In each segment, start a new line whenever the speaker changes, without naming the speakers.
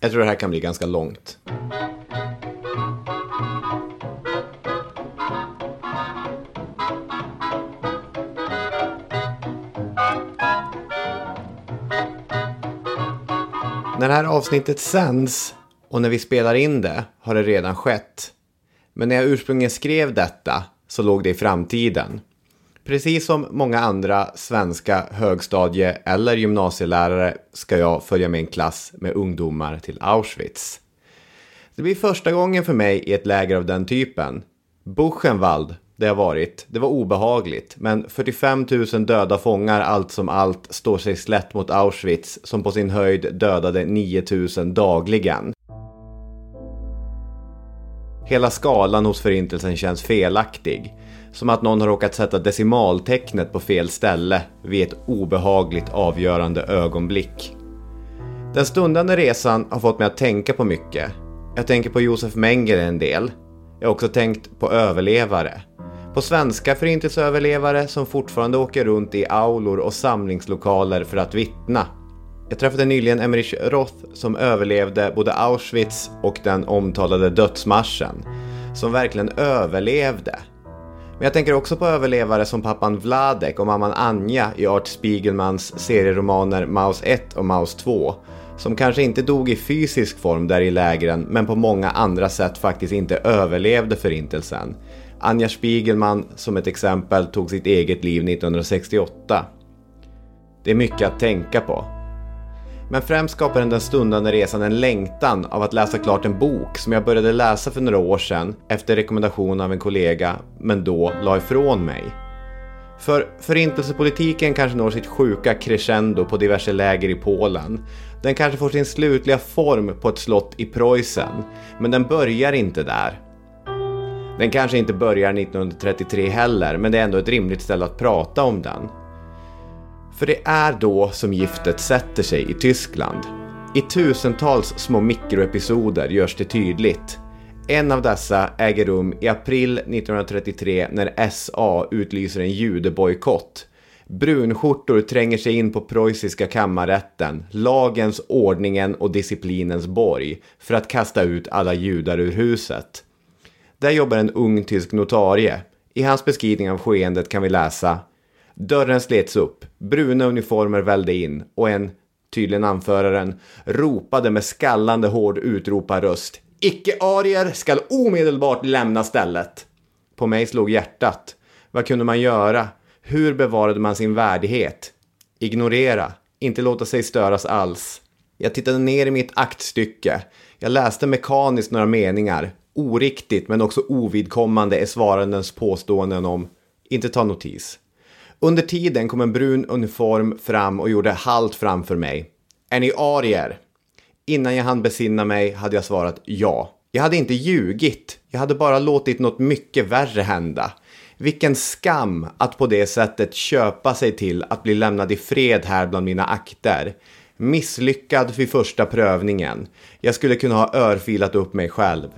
Jag tror det här kan bli ganska långt. När det här avsnittet sänds och när vi spelar in det har det redan skett. Men när jag ursprungligen skrev detta så låg det i framtiden. Precis som många andra svenska högstadie eller gymnasielärare ska jag följa med en klass med ungdomar till Auschwitz. Det blir första gången för mig i ett läger av den typen. Buchenwald, där jag varit, det var obehagligt, men 45 000 döda fångar allt som allt står sig slätt mot Auschwitz som på sin höjd dödade 9 000 dagligen. Hela skalan hos förintelsen känns felaktig. Som att någon har råkat sätta decimaltecknet på fel ställe vid ett obehagligt avgörande ögonblick. Den stundande resan har fått mig att tänka på mycket. Jag tänker på Josef Mengele en del. Jag har också tänkt på överlevare. På svenska förintelseöverlevare som fortfarande åker runt i aulor och samlingslokaler för att vittna. Jag träffade nyligen Emmerich Roth som överlevde både Auschwitz och den omtalade dödsmarschen. Som verkligen överlevde. Men jag tänker också på överlevare som pappan Vladek och mamman Anja i Art Spiegelmans serieromaner Maus 1 och Maus 2. Som kanske inte dog i fysisk form där i lägren men på många andra sätt faktiskt inte överlevde förintelsen. Anja Spiegelman som ett exempel tog sitt eget liv 1968. Det är mycket att tänka på. Men främst skapar den stundande resan en längtan av att läsa klart en bok som jag började läsa för några år sedan efter rekommendation av en kollega, men då la ifrån mig. För förintelsepolitiken kanske når sitt sjuka crescendo på diverse läger i Polen. Den kanske får sin slutliga form på ett slott i Preussen, men den börjar inte där. Den kanske inte börjar 1933 heller, men det är ändå ett rimligt ställe att prata om den. För det är då som giftet sätter sig i Tyskland. I tusentals små mikroepisoder görs det tydligt. En av dessa äger rum i april 1933 när SA utlyser en judebojkott. Brunskjortor tränger sig in på preussiska kammarrätten, lagens, ordningen och disciplinens borg, för att kasta ut alla judar ur huset. Där jobbar en ung tysk notarie. I hans beskrivning av skeendet kan vi läsa Dörren slets upp, bruna uniformer välde in och en, tydligen anföraren, ropade med skallande hård utroparröst Icke-arier skall omedelbart lämna stället. På mig slog hjärtat. Vad kunde man göra? Hur bevarade man sin värdighet? Ignorera, inte låta sig störas alls. Jag tittade ner i mitt aktstycke. Jag läste mekaniskt några meningar. Oriktigt men också ovidkommande är svarandens påståenden om inte ta notis. Under tiden kom en brun uniform fram och gjorde halt framför mig. Är ni arier? Innan jag hann besinna mig hade jag svarat ja. Jag hade inte ljugit. Jag hade bara låtit något mycket värre hända. Vilken skam att på det sättet köpa sig till att bli lämnad i fred här bland mina akter. Misslyckad vid första prövningen. Jag skulle kunna ha örfilat upp mig själv.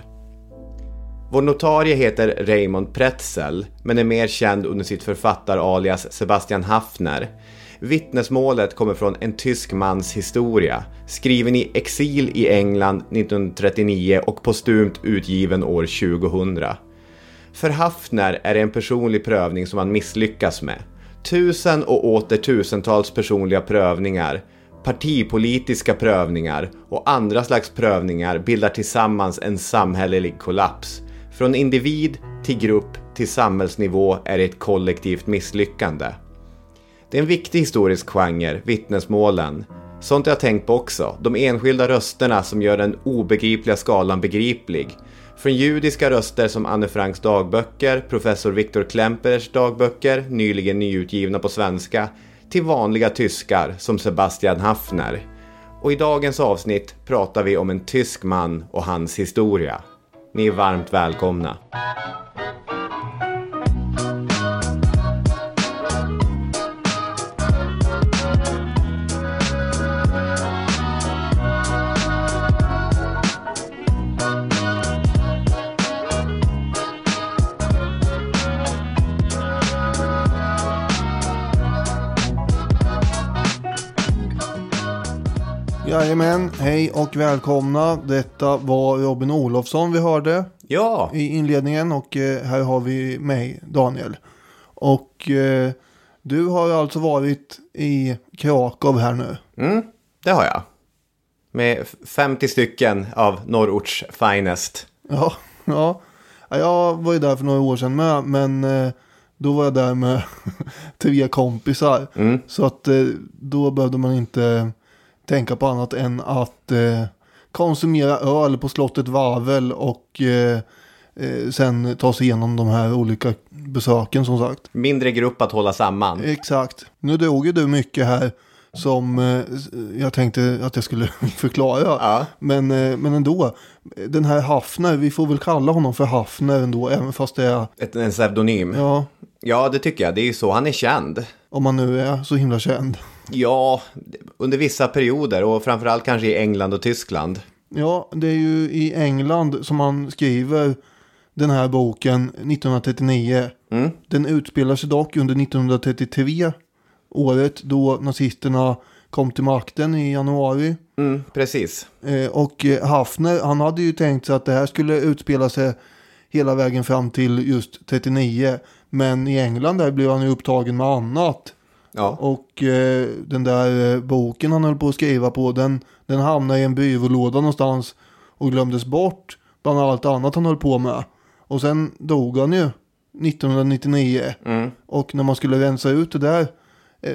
Vår notarie heter Raymond Pretzel, men är mer känd under sitt författaralias Sebastian Haffner. Vittnesmålet kommer från en tysk mans historia, skriven i exil i England 1939 och postumt utgiven år 2000. För Haffner är det en personlig prövning som han misslyckas med. Tusen och åter tusentals personliga prövningar, partipolitiska prövningar och andra slags prövningar bildar tillsammans en samhällelig kollaps från individ till grupp till samhällsnivå är det ett kollektivt misslyckande. Det är en viktig historisk genre, vittnesmålen. Sånt har jag tänkt på också, de enskilda rösterna som gör den obegripliga skalan begriplig. Från judiska röster som Anne Franks dagböcker, professor Viktor Klempers dagböcker, nyligen nyutgivna på svenska, till vanliga tyskar som Sebastian Haffner. Och i dagens avsnitt pratar vi om en tysk man och hans historia. Ni är varmt välkomna.
Jajamän, hej och välkomna. Detta var Robin Olofsson vi hörde
Ja,
i inledningen och eh, här har vi mig, Daniel. Och eh, du har alltså varit i Krakow här nu.
mm, det har jag. Med 50 stycken av norrorts finest.
Ja, ja. Ja, Jag var ju där för några år sedan med, men eh, då var jag där med tre kompisar.
Mm.
Så att eh, då behövde man inte tänka på annat än att eh, konsumera öl på slottet Vavel och eh, eh, sen ta sig igenom de här olika besöken som sagt.
Mindre grupp att hålla samman.
Exakt. Nu drog ju du mycket här som eh, jag tänkte att jag skulle förklara.
Ja.
Men, eh, men ändå, den här Hafner, vi får väl kalla honom för Hafner ändå, även fast det är,
Ett, en pseudonym. Ja.
ja,
det tycker jag. Det är ju så han är känd.
Om man nu är så himla känd.
Ja, under vissa perioder och framförallt kanske i England och Tyskland.
Ja, det är ju i England som man skriver den här boken 1939.
Mm.
Den utspelar sig dock under 1933, året då nazisterna kom till makten i januari.
Mm, precis.
Eh, och eh, Hafner, han hade ju tänkt sig att det här skulle utspela sig hela vägen fram till just 39. Men i England där blev han ju upptagen med annat.
Ja,
Och eh, den där eh, boken han höll på att skriva på, den, den hamnade i en byrålåda någonstans och glömdes bort bland allt annat han höll på med. Och sen dog han ju 1999.
mm.
Och när man skulle rensa ut det där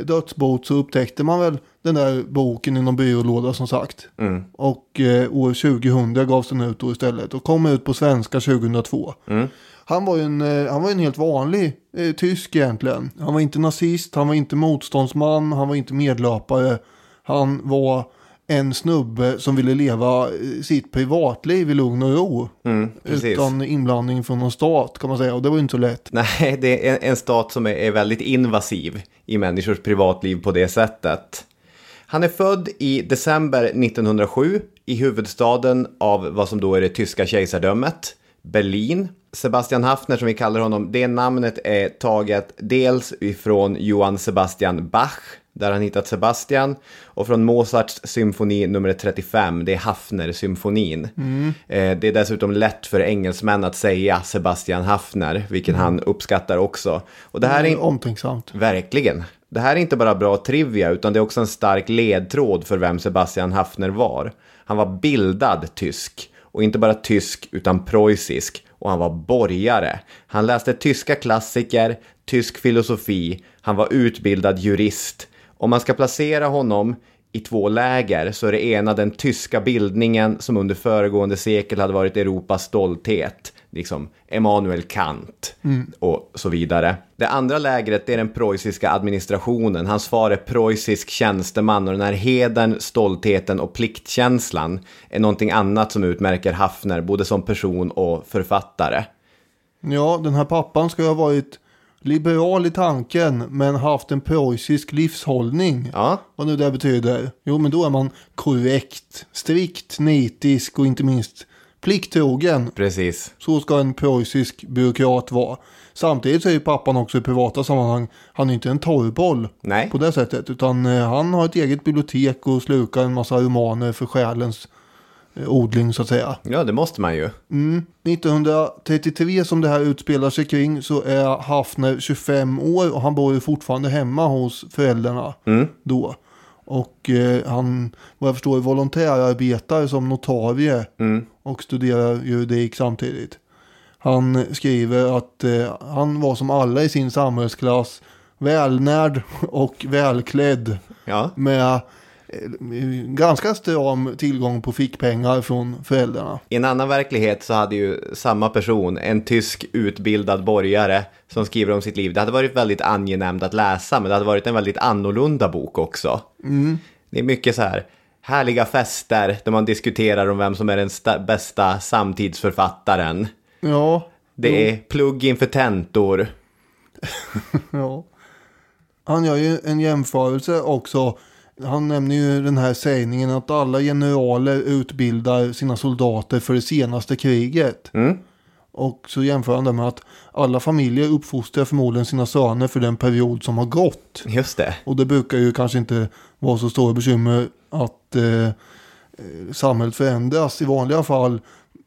dödsbot så upptäckte man väl den där boken i någon byrålåda som sagt.
Mm.
Och eh, år 2000 gavs den ut då istället och kom ut på svenska 2002.
Mm.
Han var ju en, eh, han var en helt vanlig eh, tysk egentligen. Han var inte nazist, han var inte motståndsman, han var inte medlöpare. Han var en snubbe som ville leva eh, sitt privatliv i lugn och ro.
Mm.
Utan inblandning från någon stat kan man säga. Och det var ju inte så lätt.
Nej, det är en, en stat som är, är väldigt invasiv i människors privatliv på det sättet. Han är född i december 1907 i huvudstaden av vad som då är det tyska kejsardömet, Berlin. Sebastian Hafner som vi kallar honom, det namnet är taget dels ifrån Johann Sebastian Bach, där han hittat Sebastian, och från Mozarts symfoni nummer 35, det är Hafner-symfonin. Eh, det är dessutom lätt för engelsmän att säga Sebastian Hafner, vilket han uppskattar också. Och det här är
Omtänksamt.
Verkligen. Det här är inte bara bra trivia, utan det är också en stark ledtråd för vem Sebastian Hafner var. Han var bildad tysk. Och inte bara tysk, utan preussisk. Och han var borgare. Han läste tyska klassiker, tysk filosofi. Han var utbildad jurist. Om man ska placera honom i två läger så är det ena den tyska bildningen som under föregående sekel hade varit Europas stolthet. Liksom Emanuel Kant och så vidare. Det andra lägret är den preussiska administrationen. Hans far är preussisk tjänsteman och den här hedern, stoltheten och pliktkänslan är någonting annat som utmärker Hafner både som person och författare.
Ja, den här pappan ska ju ha varit liberal i tanken men haft en preussisk livshållning.
Ja,
Vad nu det betyder. Jo, men då är man korrekt, strikt, nitisk och inte minst plikttrogen.
precis.
Så ska en preussisk byråkrat vara. Samtidigt så är ju pappan också i privata sammanhang, han är inte en torrboll
Nej,
på det sättet. Utan eh, han har ett eget bibliotek och slukar en massa romaner för själens odling så att säga.
ja det måste man ju.
Mm. 1933 som det här utspelar sig kring så är Hafner 25 år och han bor ju fortfarande hemma hos föräldrarna
Mm.
då. Och eh, han, vad jag förstår, är volontärarbetare som notarie
Mm.
och studerar juridik samtidigt. Han skriver att eh, han var som alla i sin samhällsklass välnärd och välklädd
Ja,
med eh, ganska stram tillgång på fickpengar från föräldrarna.
I en annan verklighet så hade ju samma person, en tysk utbildad borgare som skriver om sitt liv. Det hade varit väldigt angenämt att läsa, men det hade varit en väldigt annorlunda bok också. Det är mycket så här härliga fester där man diskuterar om vem som är den sta- bästa samtidsförfattaren.
Ja,
Det är plugg inför tentor.
Ja. Han gör ju en jämförelse också. Han nämner ju den här sägningen att alla generaler utbildar sina soldater för det senaste kriget.
Mm.
Och så jämför han det med att alla familjer uppfostrar förmodligen sina söner för den period som har gått.
Just det.
Och det brukar ju kanske inte vara så stora bekymmer att eh, eh, samhället förändras i vanliga fall.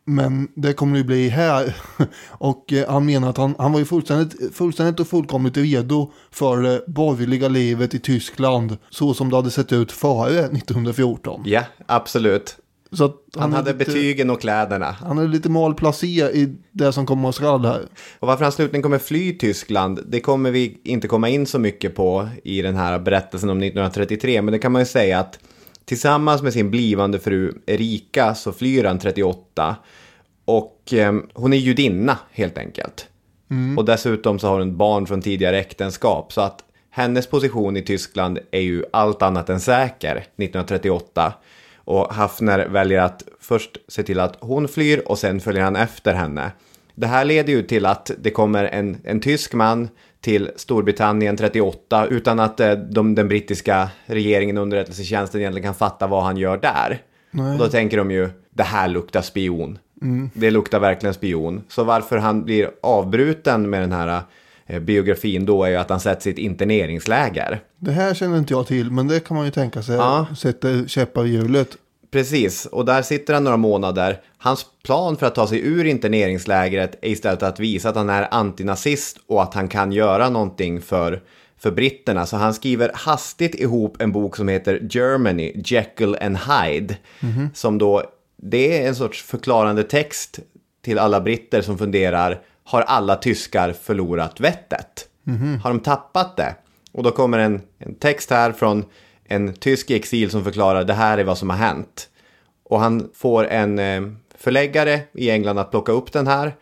Men det kommer det bli här. Och eh, han menar att han, han var ju fullständigt, fullständigt och fullkomligt redo för det borgerliga livet i Tyskland. Så som det hade sett ut före 1914.
Ja, absolut.
Så att
Han,
är
hade
lite,
betygen och kläderna.
Han är lite malplacé i det som kommer oss skall här.
Och varför han slutligen kommer fly Tyskland, det kommer vi inte komma in så mycket på i den här berättelsen om 1933. Men det kan man ju säga att tillsammans med sin blivande fru Erika så flyr han 38. Och eh, hon är judinna helt enkelt. Och dessutom så har hon barn från tidigare äktenskap. Så att hennes position i Tyskland är ju allt annat än säker 1938. Och Hafner väljer att först se till att hon flyr och sen följer han efter henne. Det här leder ju till att det kommer en, en tysk man till Storbritannien 38 utan att eh, de, den brittiska regeringen och underrättelsetjänsten egentligen kan fatta vad han gör där. Och då tänker de ju, det här luktar spion. Det luktar verkligen spion. Så varför han blir avbruten med den här eh, biografin då är ju att han sätts i ett interneringsläger.
Det här känner inte jag till, men det kan man ju tänka sig
Ja.
sätter käppar i hjulet.
Precis, och där sitter han några månader. Hans plan för att ta sig ur interneringslägret är istället att visa att han är antinazist och att han kan göra någonting för, för britterna. Så han skriver hastigt ihop en bok som heter Germany, Jekyll and Hyde. Som då, det är en sorts förklarande text till alla britter som funderar, har alla tyskar förlorat vettet? Har de tappat det? Och då kommer en, en text här från en tysk i exil som förklarar det här är vad som har hänt. Och han får en eh, förläggare i England att plocka upp den här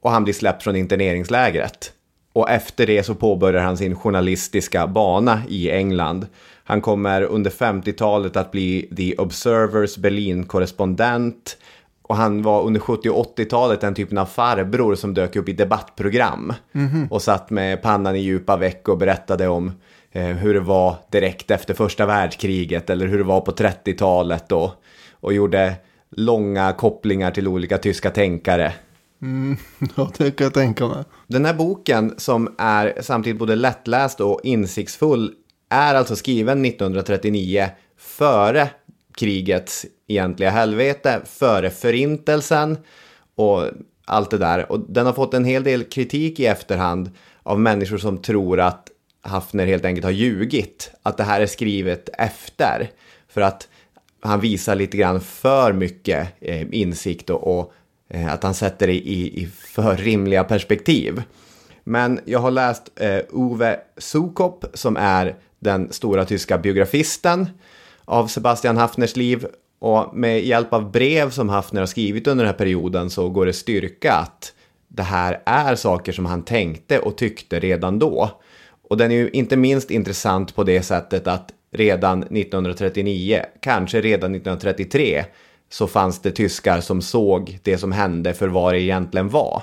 och han blir släppt från interneringslägret. Och efter det så påbörjar han sin journalistiska bana i England. Han kommer under 50-talet att bli The Observers Berlin-korrespondent. Och han var under 70 och 80-talet den typen av farbror som dök upp i debattprogram. Och satt med pannan i djupa veck och berättade om eh, hur det var direkt efter första världskriget. Eller hur det var på 30-talet. Och, och gjorde långa kopplingar till olika tyska tänkare.
Ja, det kan jag tänka mig.
Den här boken som är samtidigt både lättläst och insiktsfull är alltså skriven 1939 före krigets egentliga helvete, före förintelsen och allt det där. Och den har fått en hel del kritik i efterhand av människor som tror att Hafner helt enkelt har ljugit. Att det här är skrivet efter. För att han visar lite grann för mycket eh, insikt och, och eh, att han sätter det i, i för rimliga perspektiv. Men jag har läst eh, Ove Sukop som är den stora tyska biografisten av Sebastian Hafners liv. Och med hjälp av brev som Hafner har skrivit under den här perioden så går det styrka att det här är saker som han tänkte och tyckte redan då. Och den är ju inte minst intressant på det sättet att redan 1939, kanske redan 1933, så fanns det tyskar som såg det som hände för vad det egentligen var.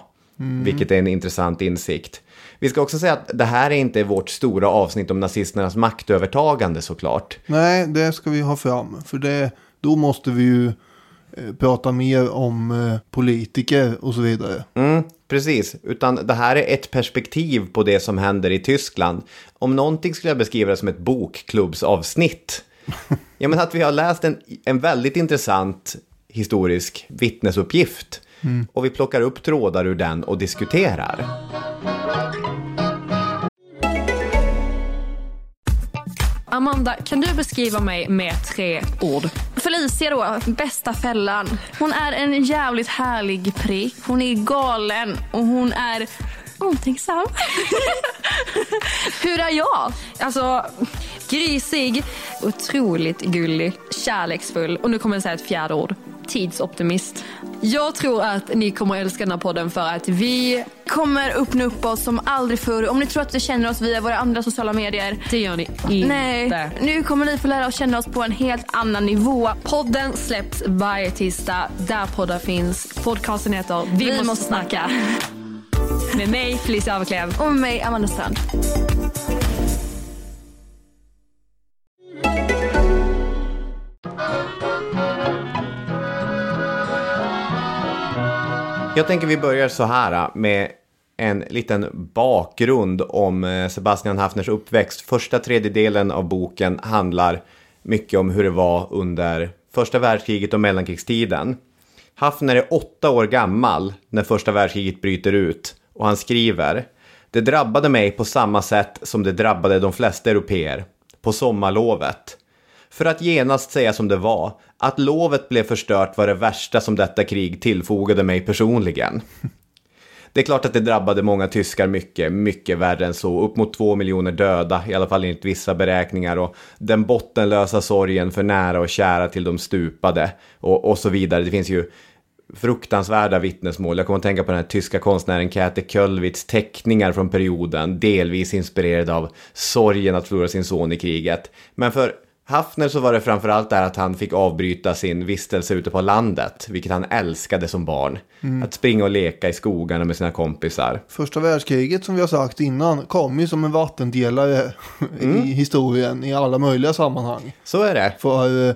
Vilket är en intressant insikt. Vi ska också säga att det här är inte vårt stora avsnitt om nazisternas maktövertagande såklart.
Nej, det ska vi ha fram. För det, då måste vi ju eh, prata mer om eh, politiker och så vidare.
Mm, precis, utan det här är ett perspektiv på det som händer i Tyskland. Om någonting skulle jag beskriva det som ett bokklubbsavsnitt. ja, men att vi har läst en, en väldigt intressant historisk vittnesuppgift. Och vi plockar upp trådar ur den och diskuterar.
Amanda, kan du beskriva mig med tre ord?
Felicia då, bästa fällan. Hon är en jävligt härlig prick. Hon är galen och hon är omtänksam. Hur är jag?
Alltså, grisig, otroligt gullig, kärleksfull och nu kommer jag säga ett fjärde ord. Tidsoptimist. Jag tror att ni kommer att älska den här podden för att vi...
Kommer öppna upp oss som aldrig förr. Om ni tror att ni känner oss via våra andra sociala medier.
Det gör ni inte.
Nej, nu kommer ni få lära oss känna oss på en helt annan nivå.
Podden släpps varje tisdag där poddar finns. Podcasten heter Vi,
Vi
måste,
måste
snacka. Med mig, Felicia Överklev.
Och med mig, Amanda Strand.
Jag tänker vi börjar så här äh, med en liten bakgrund om äh, Sebastian Hafners uppväxt. Första tredjedelen av boken handlar mycket om hur det var under första världskriget och mellankrigstiden. Hafner är åtta år gammal när första världskriget bryter ut och han skriver Det drabbade mig på samma sätt som det drabbade de flesta europeer, på sommarlovet. För att genast säga som det var, att lovet blev förstört var det värsta som detta krig tillfogade mig personligen. Det är klart att det drabbade många tyskar mycket, mycket värre än så. Upp mot två miljoner döda, i alla fall enligt vissa beräkningar. Och den bottenlösa sorgen för nära och kära till de stupade. Och, och så vidare. Det finns ju fruktansvärda vittnesmål. Jag kommer att tänka på den här tyska konstnären Käthe Köllwitz teckningar från perioden, delvis inspirerad av sorgen att förlora sin son i kriget. Men för Hafner så var det framförallt där att han fick avbryta sin vistelse ute på landet, vilket han älskade som barn. Att springa och leka i skogarna med sina kompisar.
Första världskriget som vi har sagt innan kom ju som en vattendelare
Mm.
i historien i alla möjliga sammanhang.
Så är det.
För eh,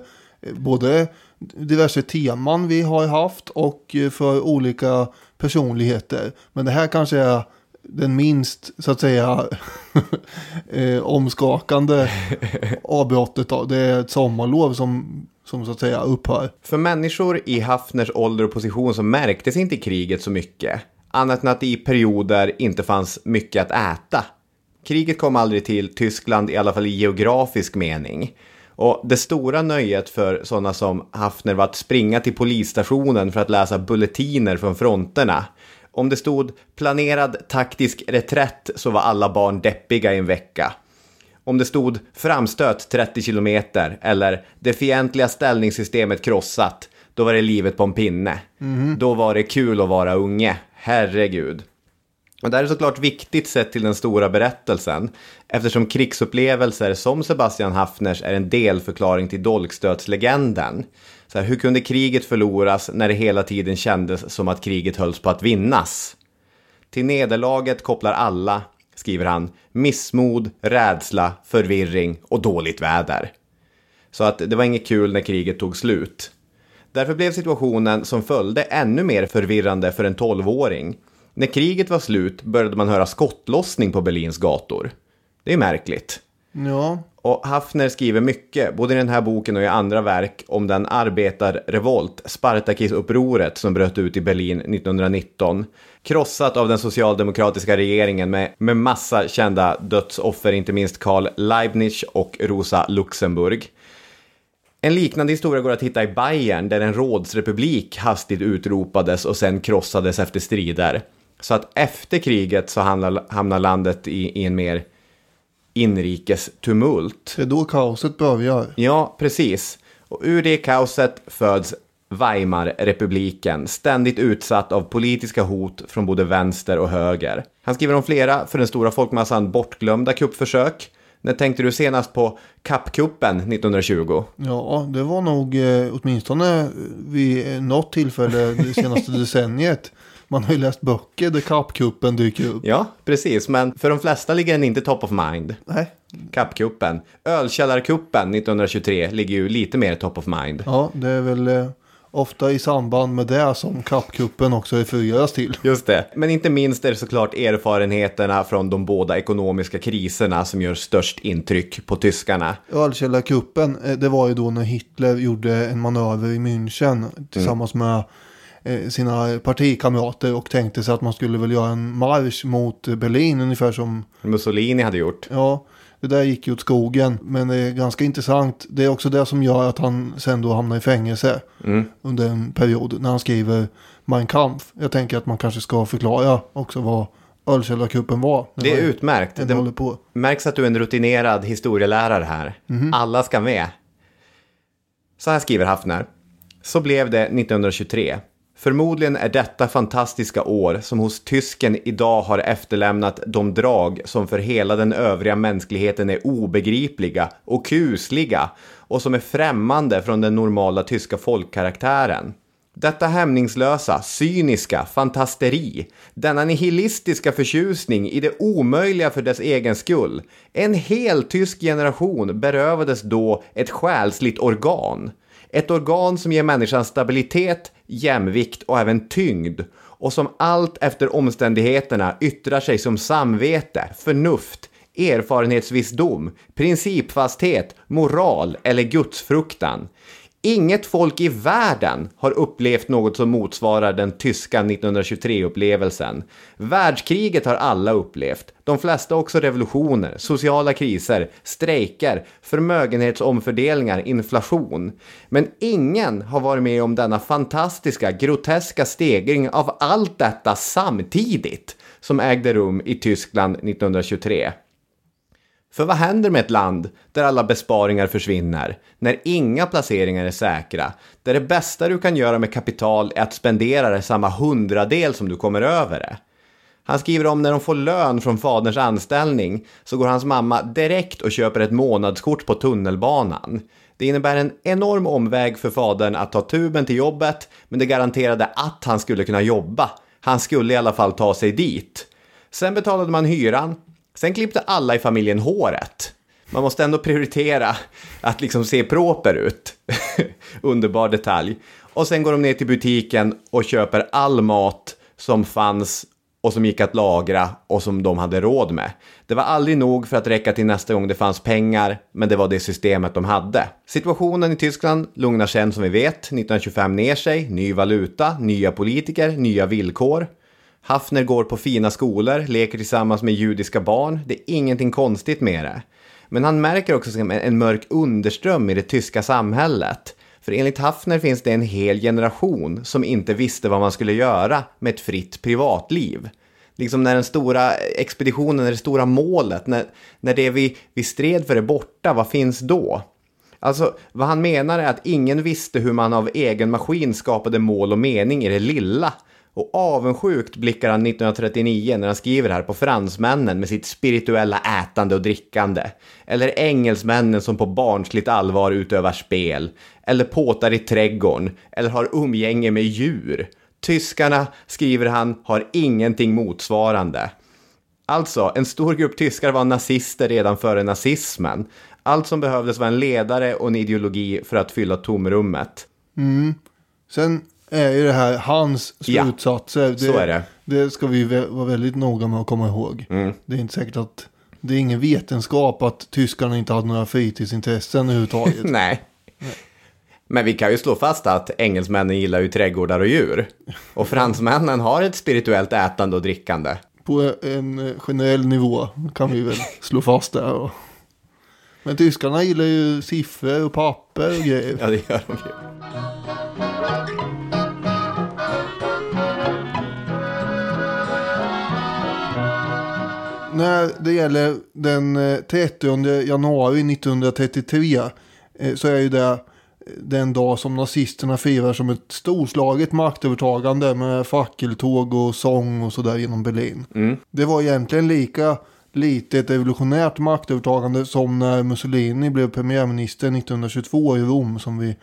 både diverse teman vi har haft och eh, för olika personligheter. Men det här kanske är den minst så att säga eh, omskakande avbrottet. Då. Det är ett sommarlov som, som så att säga upphör.
För människor i Hafners ålder och position så märktes inte kriget så mycket. Annat än att det i perioder inte fanns mycket att äta. Kriget kom aldrig till Tyskland, i alla fall i geografisk mening. Och det stora nöjet för sådana som Hafner var att springa till polisstationen för att läsa bulletiner från fronterna. Om det stod planerad taktisk reträtt så var alla barn deppiga i en vecka. Om det stod framstöt 30 kilometer eller det fientliga ställningssystemet krossat, då var det livet på en pinne. Då var det kul att vara unge, herregud. Och det här är såklart viktigt sett till den stora berättelsen, eftersom krigsupplevelser som Sebastian Hafners är en delförklaring till dolkstötslegenden. Så här, hur kunde kriget förloras när det hela tiden kändes som att kriget hölls på att vinnas? Till nederlaget kopplar alla, skriver han, missmod, rädsla, förvirring och dåligt väder. Så att det var inget kul när kriget tog slut. Därför blev situationen som följde ännu mer förvirrande för en tolvåring. När kriget var slut började man höra skottlossning på Berlins gator. Det är märkligt.
Ja,
och Hafner skriver mycket, både i den här boken och i andra verk, om den arbetarrevolt, Spartakisupproret, som bröt ut i Berlin 1919. Krossat av den socialdemokratiska regeringen med, med massa kända dödsoffer, inte minst Karl Leibniz och Rosa Luxemburg. En liknande historia går att hitta i Bayern där en rådsrepublik hastigt utropades och sen krossades efter strider. Så att efter kriget så hamnar, hamnar landet i, i en mer inrikes tumult.
det är då kaoset börjar.
Ja, precis. Och ur det kaoset föds Weimarrepubliken, ständigt utsatt av politiska hot från både vänster och höger. Han skriver om flera för den stora folkmassan bortglömda kuppförsök. När tänkte du senast på kappkuppen 1920?
Ja, det var nog eh, åtminstone vid något tillfälle det senaste decenniet. Man har ju läst böcker där kappkuppen dyker upp.
Ja, precis, men för de flesta ligger den inte top of mind.
Nej,
Kappkuppen. Ölkällarkuppen 1923 ligger ju lite mer top of mind.
ja, det är väl eh, ofta i samband med det som kappkuppen också refereras till.
Just det. Men inte minst är det såklart erfarenheterna från de båda ekonomiska kriserna som gör störst intryck på tyskarna.
Ölkällarkuppen, eh, det var ju då när Hitler gjorde en manöver i München tillsammans med eh, sina partikamrater och tänkte sig att man skulle väl göra en marsch mot eh, Berlin ungefär som
Mussolini hade gjort.
Ja, det där gick ju åt skogen. Men det är ganska intressant. Det är också det som gör att han sen då hamnar i fängelse under en period när han skriver Mein Kampf. Jag tänker att man kanske ska förklara också vad ölkällarkuppen var.
Det är utmärkt. Det
håller på.
märks att du är en rutinerad historielärare här. Alla ska med. Så här skriver Hafner. Så blev det 1923. Förmodligen är detta fantastiska år som hos tysken idag har efterlämnat de drag som för hela den övriga mänskligheten är obegripliga och kusliga och som är främmande från den normala tyska folkkaraktären. Detta hämningslösa, cyniska fantasteri, denna nihilistiska förtjusning i det omöjliga för dess egen skull. En hel tysk generation berövades då ett själsligt organ. Ett organ som ger människan stabilitet, jämvikt och även tyngd och som allt efter omständigheterna yttrar sig som samvete, förnuft, erfarenhetsvisdom, principfasthet, moral eller gudsfruktan. Inget folk i världen har upplevt något som motsvarar den tyska 1923-upplevelsen. Världskriget har alla upplevt. De flesta också revolutioner, sociala kriser, strejker, förmögenhetsomfördelningar, inflation. Men ingen har varit med om denna fantastiska, groteska stegring av allt detta samtidigt som ägde rum i Tyskland 1923. För vad händer med ett land där alla besparingar försvinner? När inga placeringar är säkra? Där det bästa du kan göra med kapital är att spendera det samma hundradel som du kommer över det. Han skriver om när de får lön från faderns anställning så går hans mamma direkt och köper ett månadskort på tunnelbanan. Det innebär en enorm omväg för fadern att ta tuben till jobbet, men det garanterade att han skulle kunna jobba. Han skulle i alla fall ta sig dit. Sen betalade man hyran, Sen klippte alla i familjen håret. Man måste ändå prioritera att liksom se proper ut. Underbar detalj. Och sen går de ner till butiken och köper all mat som fanns och som gick att lagra och som de hade råd med. Det var aldrig nog för att räcka till nästa gång det fanns pengar, men det var det systemet de hade. Situationen i Tyskland lugnar sen som vi vet 1925 ner sig, ny valuta, nya politiker, nya villkor. Hafner går på fina skolor, leker tillsammans med judiska barn. Det är ingenting konstigt med det. Men han märker också en mörk underström i det tyska samhället. För enligt Hafner finns det en hel generation som inte visste vad man skulle göra med ett fritt privatliv. Liksom när den stora expeditionen, det stora målet, när, när det vi, vi stred för är borta, vad finns då? Alltså, vad han menar är att ingen visste hur man av egen maskin skapade mål och mening i det lilla. Och avundsjukt blickar han 1939 när han skriver här på fransmännen med sitt spirituella ätande och drickande. Eller engelsmännen som på barnsligt allvar utövar spel. Eller påtar i trädgården. Eller har umgänge med djur. Tyskarna, skriver han, har ingenting motsvarande. Alltså, en stor grupp tyskar var nazister redan före nazismen. Allt som behövdes var en ledare och en ideologi för att fylla tomrummet.
Mm. Sen är ju det här hans slutsatser.
Ja, så är det.
Det ska vi vara väldigt noga med att komma ihåg. Mm. Det är inte säkert att det är ingen vetenskap att tyskarna inte hade några fritidsintressen överhuvudtaget.
Nej. Men vi kan ju slå fast att engelsmännen gillar ju trädgårdar och djur. Och fransmännen har ett spirituellt ätande och drickande.
På en generell nivå kan vi väl slå fast det. Men tyskarna gillar ju siffror och papper och grejer.
Ja, det gör de ju.
När det gäller den 30 eh, januari 1933 eh, så är ju det den dag som nazisterna firar som ett storslaget maktövertagande med fackeltåg och sång och sådär genom Berlin. Mm. Det var egentligen lika lite ett evolutionärt maktövertagande som när Mussolini blev premiärminister 1922 i Rom som vi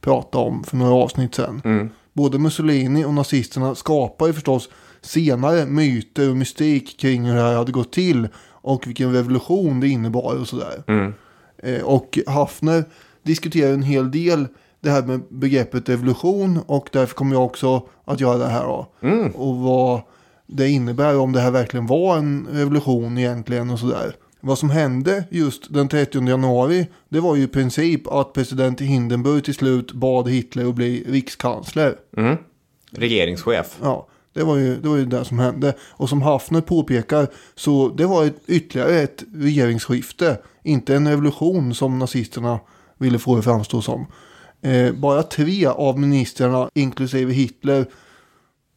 pratade om för några avsnitt sedan. Mm. Både Mussolini och nazisterna skapar ju förstås senare myter och mystik kring hur det här hade gått till och vilken revolution det innebar och sådär. Mm. Eh, och Hafner diskuterar en hel del det här med begreppet evolution och därför kommer jag också att göra det här då. Mm. Och vad det innebär om det här verkligen var en revolution egentligen och sådär. Vad som hände just den 30 januari det var ju i princip att president Hindenburg till slut bad Hitler att bli rikskansler.
Mm. Regeringschef.
Ja. Det var, ju, det var ju det som hände. Och som Hafner påpekar så det var ett, ytterligare ett regeringsskifte. Inte en revolution som nazisterna ville få det framstå som. Eh, bara tre av ministrarna, inklusive Hitler,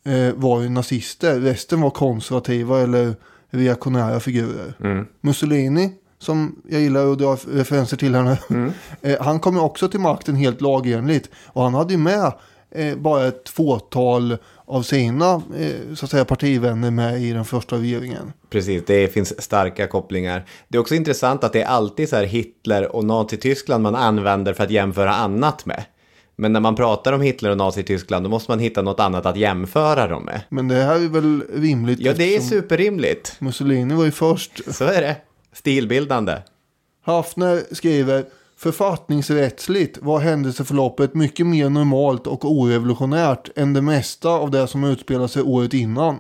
eh, var ju nazister. Resten var konservativa eller reaktionära figurer. Mm. Mussolini, som jag gillar att dra referenser till här nu. Mm. Eh, han kom ju också till makten helt lagenligt. Och han hade ju med eh, bara ett fåtal av sina eh, så att säga, partivänner med i den första regeringen.
Precis, det finns starka kopplingar. Det är också intressant att det är alltid så här Hitler och Nazityskland man använder för att jämföra annat med. Men när man pratar om Hitler och Nazityskland då måste man hitta något annat att jämföra dem med.
Men det här är väl rimligt?
Ja, det är superrimligt.
Mussolini var ju först.
Så är det. Stilbildande.
Hafner skriver Författningsrättsligt var händelseförloppet mycket mer normalt och orevolutionärt än det mesta av det som utspelade sig året innan.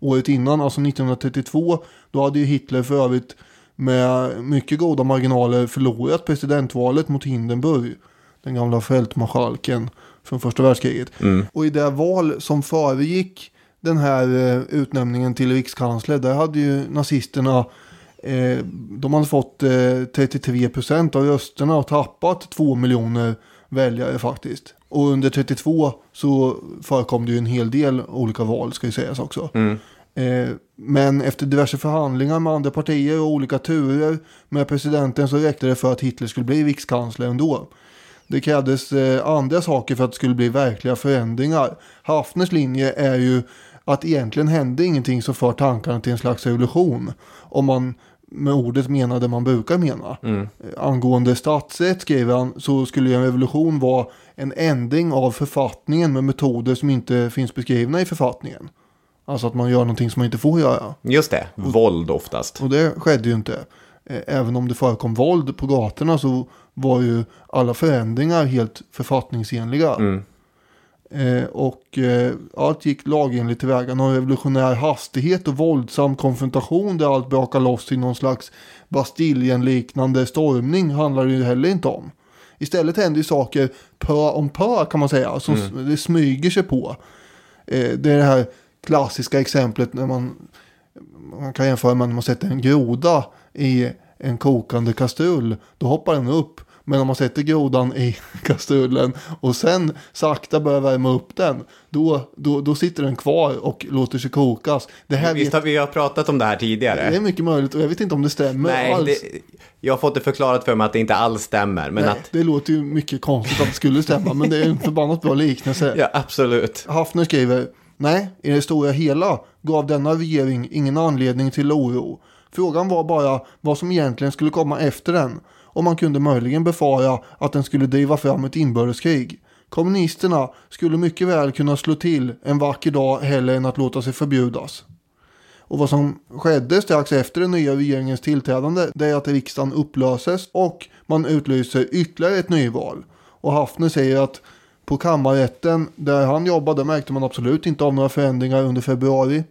Året innan, alltså 1932, då hade ju Hitler för övrigt med mycket goda marginaler förlorat presidentvalet mot Hindenburg. Den gamla fältmarskalken från första världskriget. Och i det val som föregick den här eh, utnämningen till rikskansler, där hade ju nazisterna eh, de hade fått eh, 33 procent av rösterna och tappat 2 miljoner väljare faktiskt. Och under 32 så förekom det ju en hel del olika val ska ju sägas också. Eh, men efter diverse förhandlingar med andra partier och olika turer med presidenten så räckte det för att Hitler skulle bli rikskansler ändå. Det krävdes eh, andra saker för att det skulle bli verkliga förändringar. Hafners linje är ju att egentligen hände ingenting som för tankarna till en slags revolution. Om man med ordet menar det man brukar mena. Eh, Angående statsrätt skriver han så skulle en revolution vara en ändring av författningen med metoder som inte finns beskrivna i författningen. Alltså att man gör någonting som man inte får göra.
Just det, våld oftast.
Och det skedde ju inte. Eh, Även om det förekom våld på gatorna så var ju alla förändringar helt författningsenliga. Eh, och eh, allt gick lagenligt tillväga. Någon revolutionär hastighet och våldsam konfrontation där allt brakar loss i någon slags Bastiljen-liknande stormning handlar det ju heller inte om. Istället händer ju saker pö om pö kan man säga. Som det smyger sig på. Eh, det är det här klassiska exemplet när man, man kan jämföra med när man sätter en groda i en kokande kastrull. Då hoppar den upp. Men om man sätter grodan i kastrullen och sen sakta börjar värma upp den. Då, då, då sitter den kvar och låter sig kokas. Det här
Visst har vi har pratat om det här
det är
tidigare?
mycket möjligt och jag vet inte om det stämmer
Nej,
alls.
det, jag har fått det förklarat för mig att det inte alls stämmer. Men
Nej,
att,
det låter ju mycket konstigt att det skulle stämma. men det är en förbannat bra liknelse.
ja absolut.
Hafner skriver, nej, i det stora hela gav denna regering ingen anledning till oro. Frågan var bara vad som egentligen skulle komma efter den och man kunde möjligen befara att den skulle driva fram ett inbördeskrig. Kommunisterna skulle mycket väl kunna slå till en vacker dag hellre än att låta sig förbjudas. Och vad som skedde strax efter den nya regeringens tillträdande det är att riksdagen upplöses och man utlyser ytterligare ett nyval. Och Hafner säger att på kammarrätten där han jobbade märkte man absolut inte av några förändringar under februari.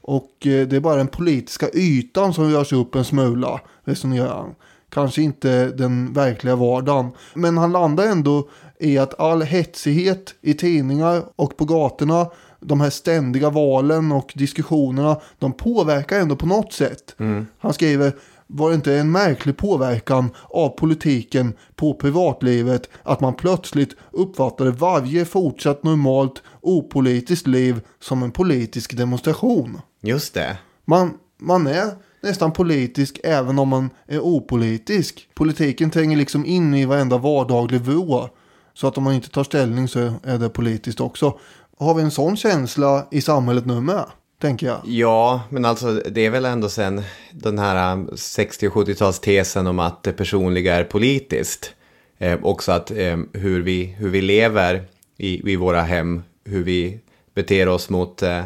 Och eh, det är bara den politiska ytan som rör sig upp en smula, resonerar han. Kanske inte den verkliga vardagen. Men han landar ändå i att all hetsighet i tidningar och på gatorna, de här ständiga valen och diskussionerna, de påverkar ändå på något sätt. Han skriver, var det inte en märklig påverkan av politiken på privatlivet att man plötsligt uppfattade varje fortsatt normalt opolitiskt liv som en politisk demonstration?
Just det.
Man, man är nästan politisk även om man är opolitisk. Politiken tränger liksom in i varenda vardaglig vrå. Så att om man inte tar ställning så är det politiskt också. Har vi en sån känsla i samhället nu med? Tänker jag.
Ja, men alltså det är väl ändå sen den här um, 60 och 70-talstesen om att det personliga är politiskt. Eh, också att eh, hur, vi, hur vi lever i, i våra hem, hur vi beter oss mot, eh,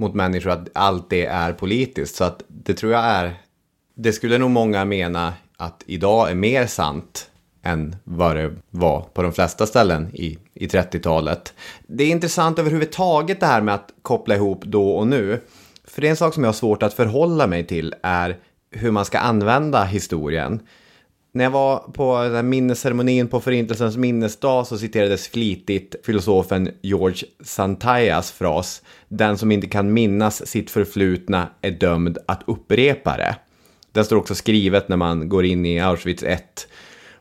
mot människor, att allt det är politiskt. Så att det tror jag är, det skulle nog många mena att idag är mer sant än vad det var på de flesta ställen i, i 30-talet. Det är intressant överhuvudtaget det här med att koppla ihop då och nu. För det är en sak som jag har svårt att förhålla mig till är hur man ska använda historien. När jag var på den här minnesceremonin på Förintelsens minnesdag så citerades flitigt filosofen George Santayas fras Den som inte kan minnas sitt förflutna är dömd att upprepa det. Den står också skrivet när man går in i Auschwitz 1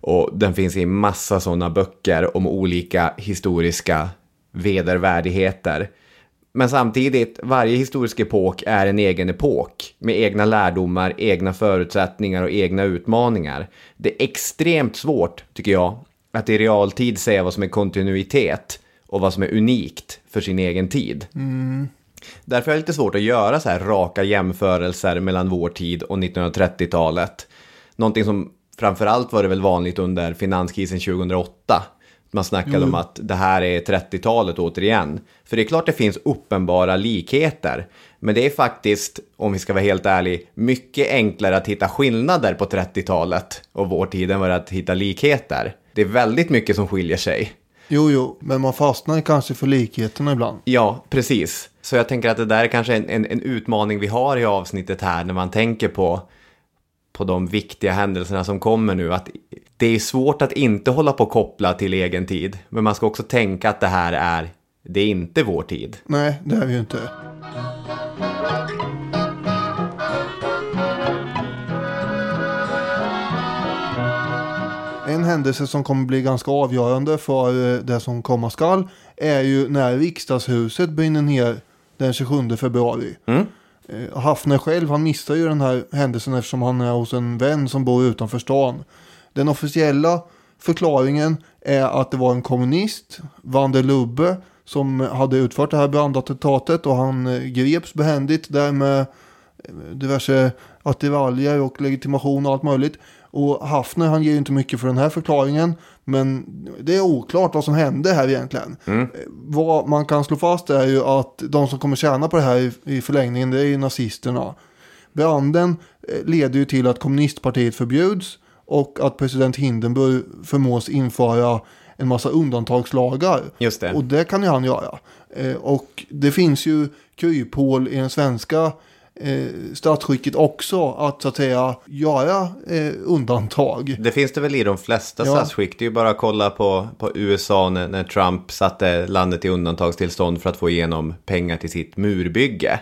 och den finns i massa sådana böcker om olika historiska vedervärdigheter. Men samtidigt, varje historisk epok är en egen epok med egna lärdomar, egna förutsättningar och egna utmaningar. Det är extremt svårt, tycker jag, att i realtid säga vad som är kontinuitet och vad som är unikt för sin egen tid. Därför är det lite svårt att göra så här raka jämförelser mellan vår tid och 1930-talet. Någonting som framförallt var det väl vanligt under finanskrisen 2008. Man snackade om att det här är 30-talet återigen. För det är klart det finns uppenbara likheter. Men det är faktiskt, om vi ska vara helt ärliga, mycket enklare att hitta skillnader på 30-talet och vår tid än att hitta likheter. Det är väldigt mycket som skiljer sig.
Jo, jo, men man fastnar kanske för likheterna ibland.
Ja, precis. Så jag tänker att det där är kanske en, en, en utmaning vi har i avsnittet här när man tänker på, på de viktiga händelserna som kommer nu. Att det är svårt att inte hålla på och koppla till egen tid. Men man ska också tänka att det här är, det är inte vår tid.
Nej, det är vi ju inte. En händelse som kommer bli ganska avgörande för eh, det som komma skall är ju när riksdagshuset brinner ner den 27 februari.
Mm.
Eh, Hafner själv han missar ju den här händelsen eftersom han är hos en vän som bor utanför stan. Den officiella förklaringen är att det var en kommunist, Van der Lubbe, som hade utfört det här brandattentatet och han eh, greps behändigt där med eh, diverse attiraljer och legitimation och allt möjligt. Och Hafner han ger ju inte mycket för den här förklaringen. Men det är oklart vad som hände här egentligen. Eh, Vad man kan slå fast är ju att de som kommer tjäna på det här i, i förlängningen det är ju nazisterna. Branden leder ju till att kommunistpartiet förbjuds och att president Hindenburg förmås införa en massa undantagslagar.
Just det.
Och det kan ju han göra. Eh, och det finns ju kryphål i den svenska eh, statsskicket också att så att säga göra eh, undantag.
Det finns det väl i de flesta
Ja.
statsskick. Det är ju bara att kolla på, på USA när, när Trump satte landet i undantagstillstånd för att få igenom pengar till sitt murbygge.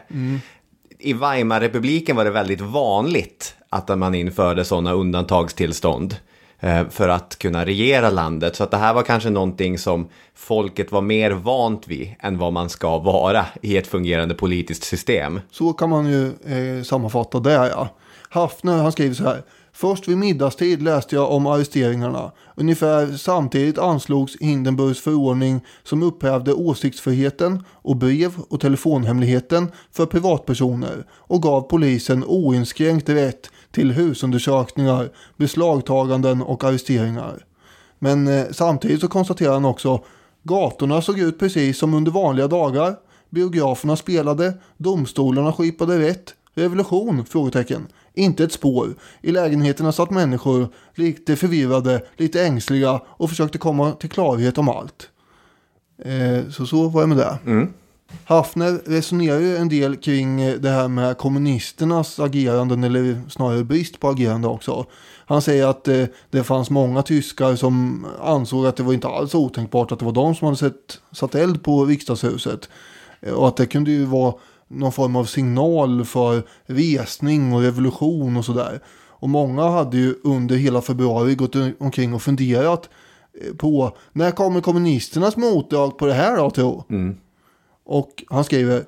I Weimarrepubliken var det väldigt vanligt att man införde sådana undantagstillstånd eh, för att kunna regera landet. Så att det här var kanske någonting som folket var mer vant vid än vad man ska vara i ett fungerande politiskt system.
Så kan man ju eh, sammanfatta det ja. Hafner han skriver så här. Först vid middagstid läste jag om arresteringarna. Ungefär samtidigt anslogs Hindenburgs förordning som upphävde åsiktsfriheten och brev och telefonhemligheten för privatpersoner och gav polisen oinskränkt rätt till husundersökningar, beslagtaganden och arresteringar. Men eh, samtidigt så konstaterar han också gatorna såg ut precis som under vanliga dagar. Biograferna spelade, domstolarna skipade rätt. Revolution? Frågetecken. Inte ett spår. I lägenheterna satt människor lite förvirrade, lite ängsliga och försökte komma till klarhet om allt. Eh, så så var det med det. Hafner resonerar ju en del kring eh, det här med kommunisternas ageranden eller snarare brist på agerande också. Han säger att eh, det fanns många tyskar som ansåg att det var inte alls otänkbart att det var de som hade sett, satt eld på riksdagshuset. Eh, och att det kunde ju vara någon form av signal för resning och revolution och sådär. Och många hade ju under hela februari gått omkring och funderat eh, på när kommer kommunisternas motdrag på det här då tro? Mm. Och han skriver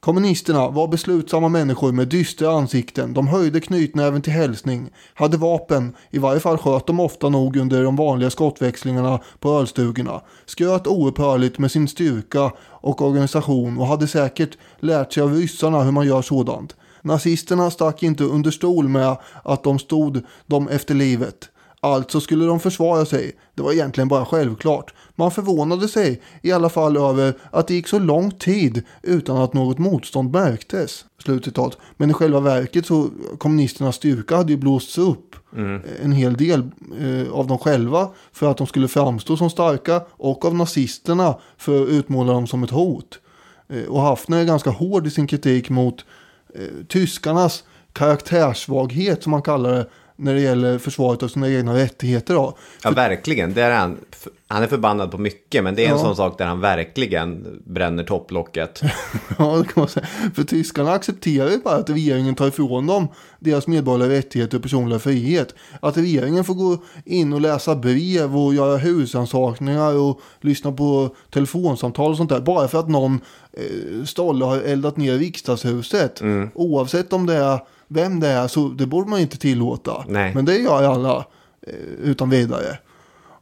Kommunisterna var beslutsamma människor med dystra ansikten. De höjde knytnäven till hälsning, hade vapen, i varje fall sköt de ofta nog under de vanliga skottväxlingarna på ölstugorna, skröt oupphörligt med sin styrka och organisation och hade säkert lärt sig av ryssarna hur man gör sådant. Nazisterna stack inte under stol med att de stod dem efter livet. Alltså skulle de försvara sig. Det var egentligen bara självklart. Man förvånade sig i alla fall över att det gick så lång tid utan att något motstånd märktes. Slutcitat. Men i själva verket så kommunisternas styrka hade ju blåsts upp en hel del eh, av dem själva för att de skulle framstå som starka och av nazisterna för att utmåla dem som ett hot. Eh, och Hafner är ganska hård i sin kritik mot eh, tyskarnas karaktärssvaghet som man kallar det när det gäller försvaret av sina egna rättigheter. Då.
Ja, verkligen. Det är han. Han är förbannad på mycket, men det är en
Ja.
sån sak där han verkligen bränner topplocket.
Ja, det kan man säga. För tyskarna accepterar ju bara att regeringen tar ifrån dem deras medborgerliga rättigheter och personliga frihet. Att regeringen får gå in och läsa brev och göra husansakningar och lyssna på telefonsamtal och sånt där. Bara för att någon eh, stolle har eldat ner riksdagshuset. Oavsett om det är vem det är så det borde man inte tillåta.
Nej.
Men det gör alla eh, utan vidare.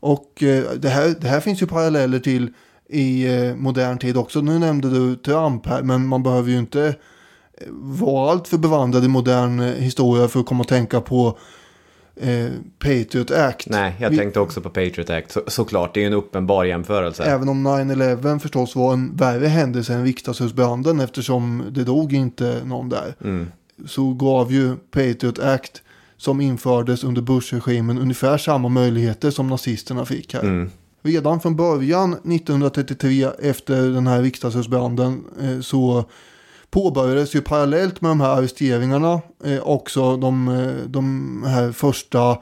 Och eh, det, här, det här finns ju paralleller till i eh, modern tid också. Nu nämnde du Trump här, men man behöver ju inte vara allt för bevandrad i modern historia för att komma att tänka på eh, Patriot Act.
Nej, jag
Vi-
tänkte också på Patriot Act. Så, såklart, det är ju en uppenbar jämförelse.
Även om 9-11 förstås var en värre händelse än riksdagshusbranden eftersom det dog inte någon där. Så gav ju Patriot Act som infördes under Bush-regimen ungefär samma möjligheter som nazisterna fick här. Redan från början 1933 efter den här riksdagshusbranden eh, så påbörjades ju parallellt med de här arresteringarna eh, också de, eh, de här första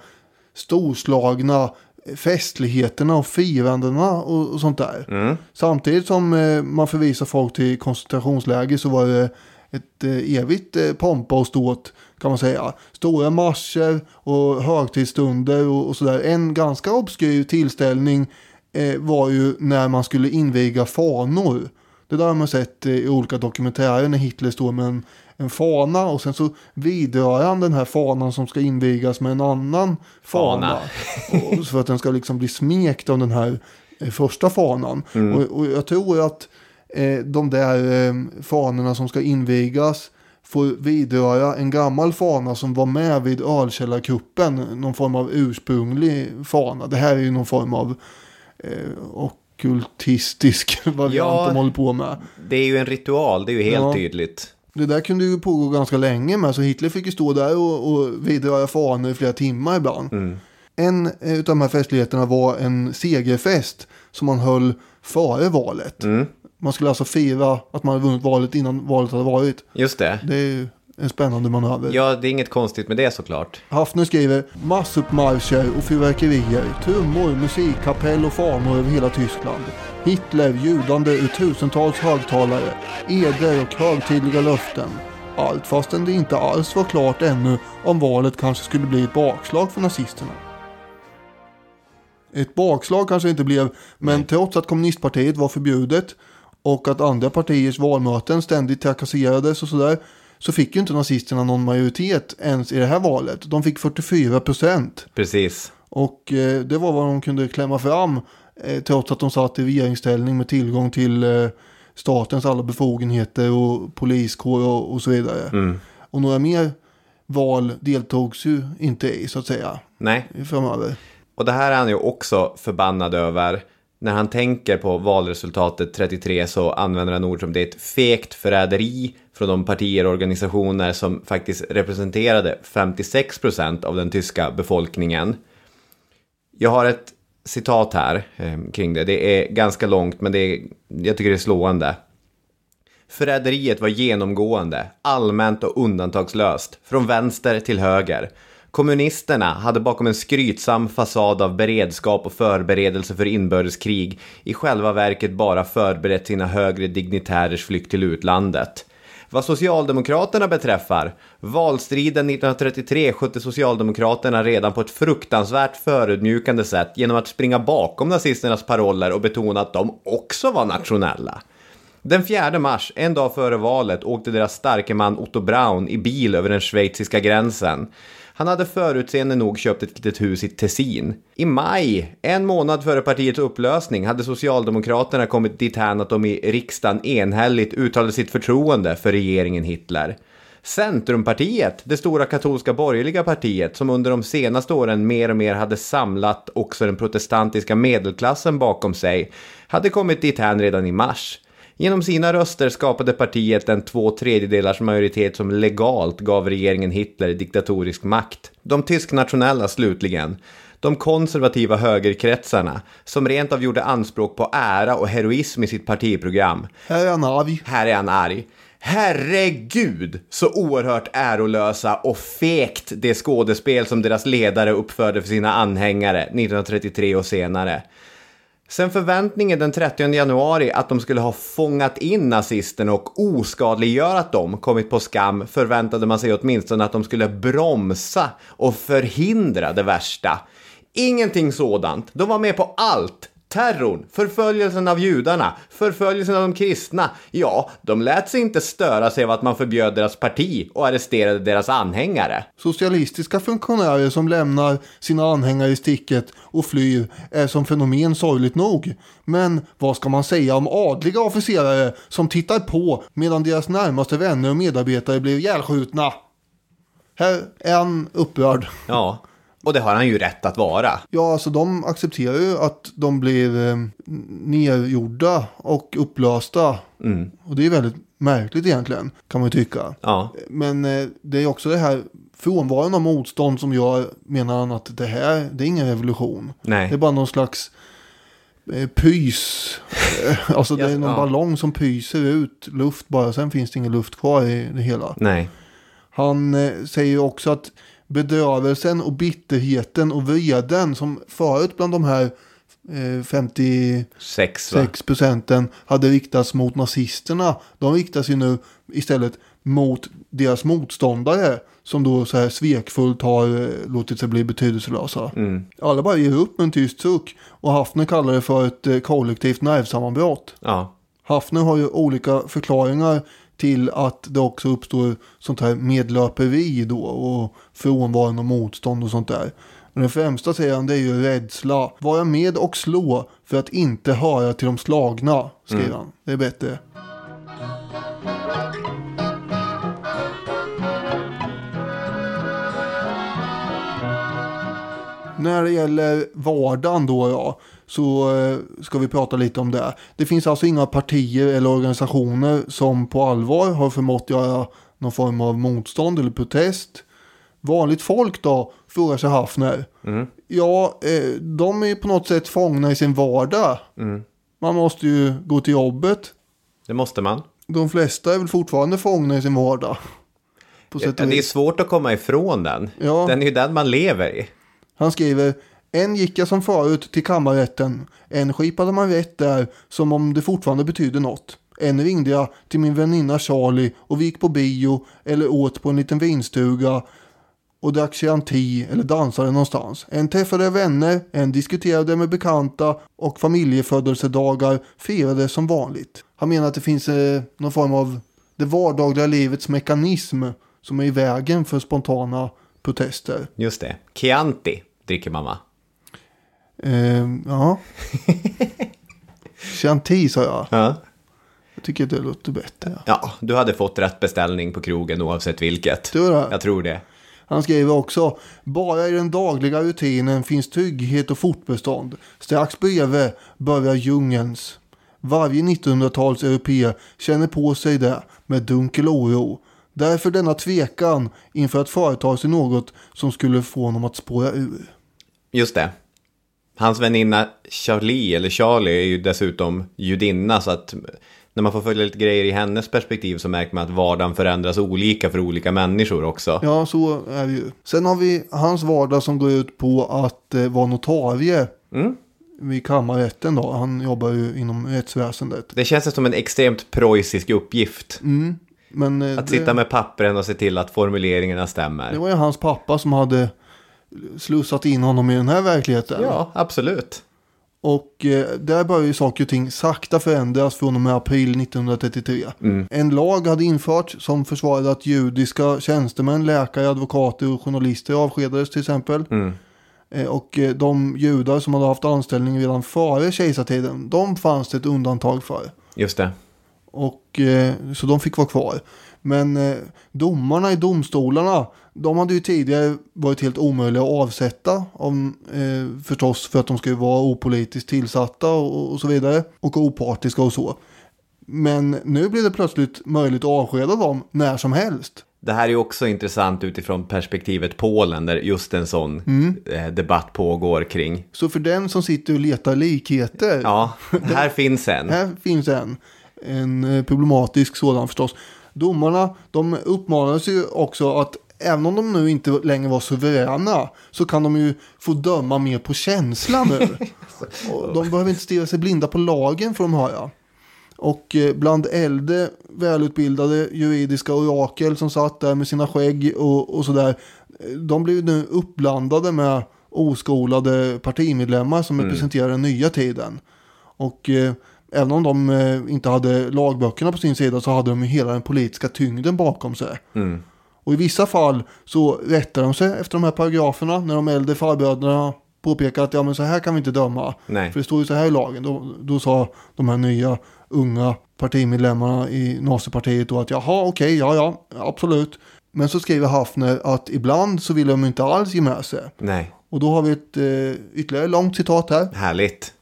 storslagna festligheterna och firandena och, sånt där. Samtidigt som man förvisar folk till koncentrationsläger så var det ett eh, evigt eh, pompa och ståt kan man säga. Stora marscher och högtidsstunder och, och sådär. En ganska obskyr tillställning eh, var ju när man skulle inviga fanor. Det där har man sett eh, i olika dokumentärer när Hitler står med en, en fana och sen så vidrör han den här fanan som ska invigas med en annan fana. och, för att den ska liksom bli smekt av den här första fanan. Och, och jag tror att de där eh, fanorna som ska invigas får vidröra en gammal fana som var med vid ölkällarkuppen. Någon form av ursprunglig fana. Det här är ju någon form av eh, ockultistisk variant
Ja.
de håller på med.
Det är ju en ritual, det är ju helt
Ja.
tydligt.
Det där kunde ju pågå ganska länge med. Så Hitler fick ju stå där och, och vidröra fanor i flera timmar ibland. En eh, utav de här festligheterna var en segerfest som man höll före valet. Man skulle alltså fira att man hade vunnit valet innan valet hade varit.
Just det.
Det är ju en spännande manöver.
Ja, det är inget konstigt med det såklart.
Hafner skriver massuppmarscher och fyrverkerier, trummor, musikkapell och fanor över hela Tyskland. Hitler ljudande ur tusentals högtalare, eder och högtidliga löften. Allt fastän det inte alls var klart ännu om valet kanske skulle bli ett bakslag för nazisterna. Ett bakslag kanske inte blev, men trots att kommunistpartiet var förbjudet och att andra partiers valmöten ständigt trakasserades och sådär så fick ju inte nazisterna någon majoritet ens i det här valet. De fick 44 procent.
Precis.
Och eh, det var vad de kunde klämma fram eh, trots att de satt i regeringsställning med tillgång till eh, statens alla befogenheter och poliskår och, och så vidare. Och några mer val deltogs ju inte i så att säga
Nej.
framöver.
Och det här är han ju också förbannad över. När han tänker på valresultatet 33 så använder han ord som det är ett fegt förräderi från de partier och organisationer som faktiskt representerade 56% av den tyska befolkningen. Jag har ett citat här eh, kring det. Det är ganska långt men det är, jag tycker det är slående. Förräderiet var genomgående, allmänt och undantagslöst, från vänster till höger. Kommunisterna hade bakom en skrytsam fasad av beredskap och förberedelse för inbördeskrig i själva verket bara förberett sina högre dignitärers flykt till utlandet. Vad Socialdemokraterna beträffar, valstriden 1933 skötte Socialdemokraterna redan på ett fruktansvärt förödmjukande sätt genom att springa bakom nazisternas paroller och betona att de också var nationella. Den 4 mars, en dag före valet, åkte deras starke man Otto Braun i bil över den schweiziska gränsen. Han hade förutseende nog köpt ett litet hus i Tessin. I maj, en månad före partiets upplösning, hade Socialdemokraterna kommit dithän att de i riksdagen enhälligt uttalade sitt förtroende för regeringen Hitler. Centrumpartiet, det stora katolska borgerliga partiet som under de senaste åren mer och mer hade samlat också den protestantiska medelklassen bakom sig, hade kommit dithän redan i mars. Genom sina röster skapade partiet en två tredjedelars majoritet som legalt gav regeringen Hitler diktatorisk makt. De tysknationella slutligen. De konservativa högerkretsarna, som rent av gjorde anspråk på ära och heroism i sitt partiprogram.
Här är han arg.
Här är han arg. Herregud, så oerhört ärolösa och fegt det skådespel som deras ledare uppförde för sina anhängare 1933 och senare. Sen förväntningen den 30 januari att de skulle ha fångat in nazisterna och oskadliggörat dem kommit på skam förväntade man sig åtminstone att de skulle bromsa och förhindra det värsta. Ingenting sådant. De var med på allt. Terrorn, förföljelsen av judarna, förföljelsen av de kristna. Ja, de lät sig inte störa sig av att man förbjöd deras parti och arresterade deras anhängare.
Socialistiska funktionärer som lämnar sina anhängare i sticket och flyr är som fenomen sorgligt nog. Men vad ska man säga om adliga officerare som tittar på medan deras närmaste vänner och medarbetare blir ihjälskjutna? Här är han upprörd.
Ja, och det har han ju rätt att vara.
Ja, alltså de accepterar ju att de blir eh, nergjorda och upplösta. Och det är väldigt märkligt egentligen, kan man ju tycka.
Ja,
Men eh, det är också det här frånvaron av motstånd som gör, menar han, att det här, det är ingen revolution.
nej.
Det är bara någon slags eh, pys. Alltså det är någon
ja.
ballong som pyser ut luft bara. Sen finns det ingen luft kvar i det hela.
Nej.
Han eh, säger också att bedrövelsen och bitterheten och vreden som förut bland de här eh, 56
Sex va?
procenten hade riktats mot nazisterna. De riktas ju nu istället mot deras motståndare som då så här svekfullt har eh, låtit sig bli betydelselösa.
Mm.
Alla bara ger upp med en tyst suck och Hafner kallar det för ett eh, kollektivt nervsammanbrott.
Ja.
Hafner har ju olika förklaringar till att det också uppstår sånt här medlöperi då och frånvaron av motstånd och sånt där. Men den främsta säger han det är ju rädsla. Vara med och slå för att inte höra till de slagna, skriver han. Det är bättre. När det gäller vardagen då, ja, så eh, ska vi prata lite om det. Det finns alltså inga partier eller organisationer som på allvar har förmått göra någon form av motstånd eller protest. Vanligt folk då, frågar sig Hafner. Ja, eh, de är på något sätt fångna i sin vardag. Man måste ju gå till jobbet.
Det måste man.
De flesta är väl fortfarande fångna i sin vardag.
Ja, det är svårt att komma ifrån den.
Ja.
Den är ju den man lever i.
Han skriver en gick jag som förut till kammarrätten. En skipade man rätt där som om det fortfarande betydde något. En ringde jag till min väninna Charlie och vi gick på bio eller åt på en liten vinstuga och drack Chianti eller dansade någonstans. En träffade vänner, en diskuterade med bekanta och familjefödelsedagar firade som vanligt. Han menar att det finns eh, någon form av det vardagliga livets mekanism som är i vägen för spontana protester.
Just det. Chianti dricker man va?
Eh, ja. Chianti sa jag.
Ja.
Jag tycker det låter bättre.
Ja, du hade fått rätt beställning på krogen oavsett vilket.
Tror du?
Jag tror det.
Han skriver också. Bara i den dagliga rutinen finns trygghet och fortbestånd. Strax bredvid börjar djungelns. Varje 1900-tals europé känner på sig det med dunkel oro. Därför denna tvekan inför att företa sig något som skulle få honom att spåra ur.
Just det. Hans väninna Charlie, eller Charlie, är ju dessutom judinna så att när man får följa lite grejer i hennes perspektiv så märker man att vardagen förändras olika för olika människor också.
Ja, så är det ju. Sen har vi hans vardag som går ut på att eh, vara notarie.
Mm.
Vid kammarrätten då. Han jobbar ju inom rättsväsendet.
Det känns som en extremt preussisk uppgift.
Men eh,
Att
det,
sitta med pappren och se till att formuleringarna stämmer.
det var ju hans pappa som hade slussat in honom i den här verkligheten.
Ja, absolut.
Och eh, där börjar ju saker och ting sakta förändras från och med april 1933. En lag hade införts som försvarade att judiska tjänstemän, läkare, advokater och journalister avskedades till exempel. Eh, Och eh, de judar som hade haft anställning redan före kejsartiden, de fanns det ett undantag för.
Just det.
Och, eh, så de fick vara kvar. Men eh, domarna i domstolarna, de hade ju tidigare varit helt omöjliga att avsätta. Om, eh, förstås för att de skulle vara opolitiskt tillsatta och, och så vidare. Och opartiska och så. Men nu blir det plötsligt möjligt att avskeda dem när som helst.
Det här är också intressant utifrån perspektivet Polen där just en sån eh, debatt pågår kring.
Så för den som sitter och letar likheter.
Ja, här finns en.
Här finns en. En eh, problematisk sådan förstås. Domarna de uppmanades ju också att även om de nu inte längre var suveräna så kan de ju få döma mer på känsla nu. Och de behöver inte stirra sig blinda på lagen får de höra. Och eh, bland äldre välutbildade juridiska orakel som satt där med sina skägg och, och sådär. eh, De blev nu uppblandade med oskolade partimedlemmar som representerar den nya tiden. Och eh, även om de eh, inte hade lagböckerna på sin sida så hade de ju hela den politiska tyngden bakom sig. Och i vissa fall så rättar de sig efter de här paragraferna när de äldre farbröderna påpekar att ja men så här kan vi inte döma.
Nej.
För det står ju så här i lagen. Då, då sa de här nya unga partimedlemmarna i nazipartiet då att jaha okej, ja ja, absolut. Men så skriver Hafner att ibland så vill de inte alls ge med sig.
Nej,
Och då har vi ett eh, ytterligare långt citat här.
härligt.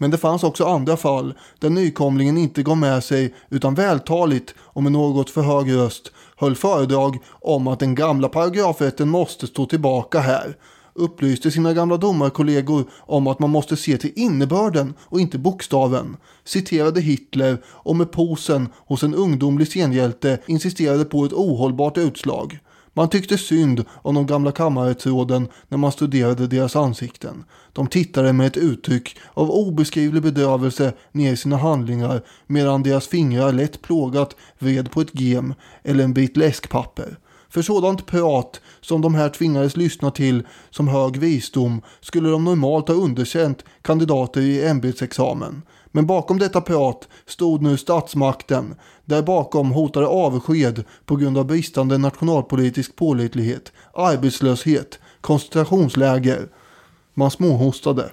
Men det fanns också andra fall där nykomlingen inte gav med sig utan vältaligt och med något för hög röst höll föredrag om att den gamla paragrafrätten måste stå tillbaka här. Upplyste sina gamla domarkollegor om att man måste se till innebörden och inte bokstaven. Citerade Hitler och med posen hos en ungdomlig scenhjälte insisterade på ett ohållbart utslag. Man tyckte synd om de gamla kammarrättsråden när man studerade deras ansikten. De tittade med ett uttryck av obeskrivlig bedrövelse ner i sina handlingar medan deras fingrar lätt plågat vred på ett gem eller en bit läskpapper. För sådant prat som de här tvingades lyssna till som hög visdom skulle de normalt ha underkänt kandidater i ämbetsexamen. Men bakom detta prat stod nu statsmakten. Där bakom hotade avsked på grund av bristande nationalpolitisk pålitlighet, arbetslöshet, koncentrationsläger. Man småhostade.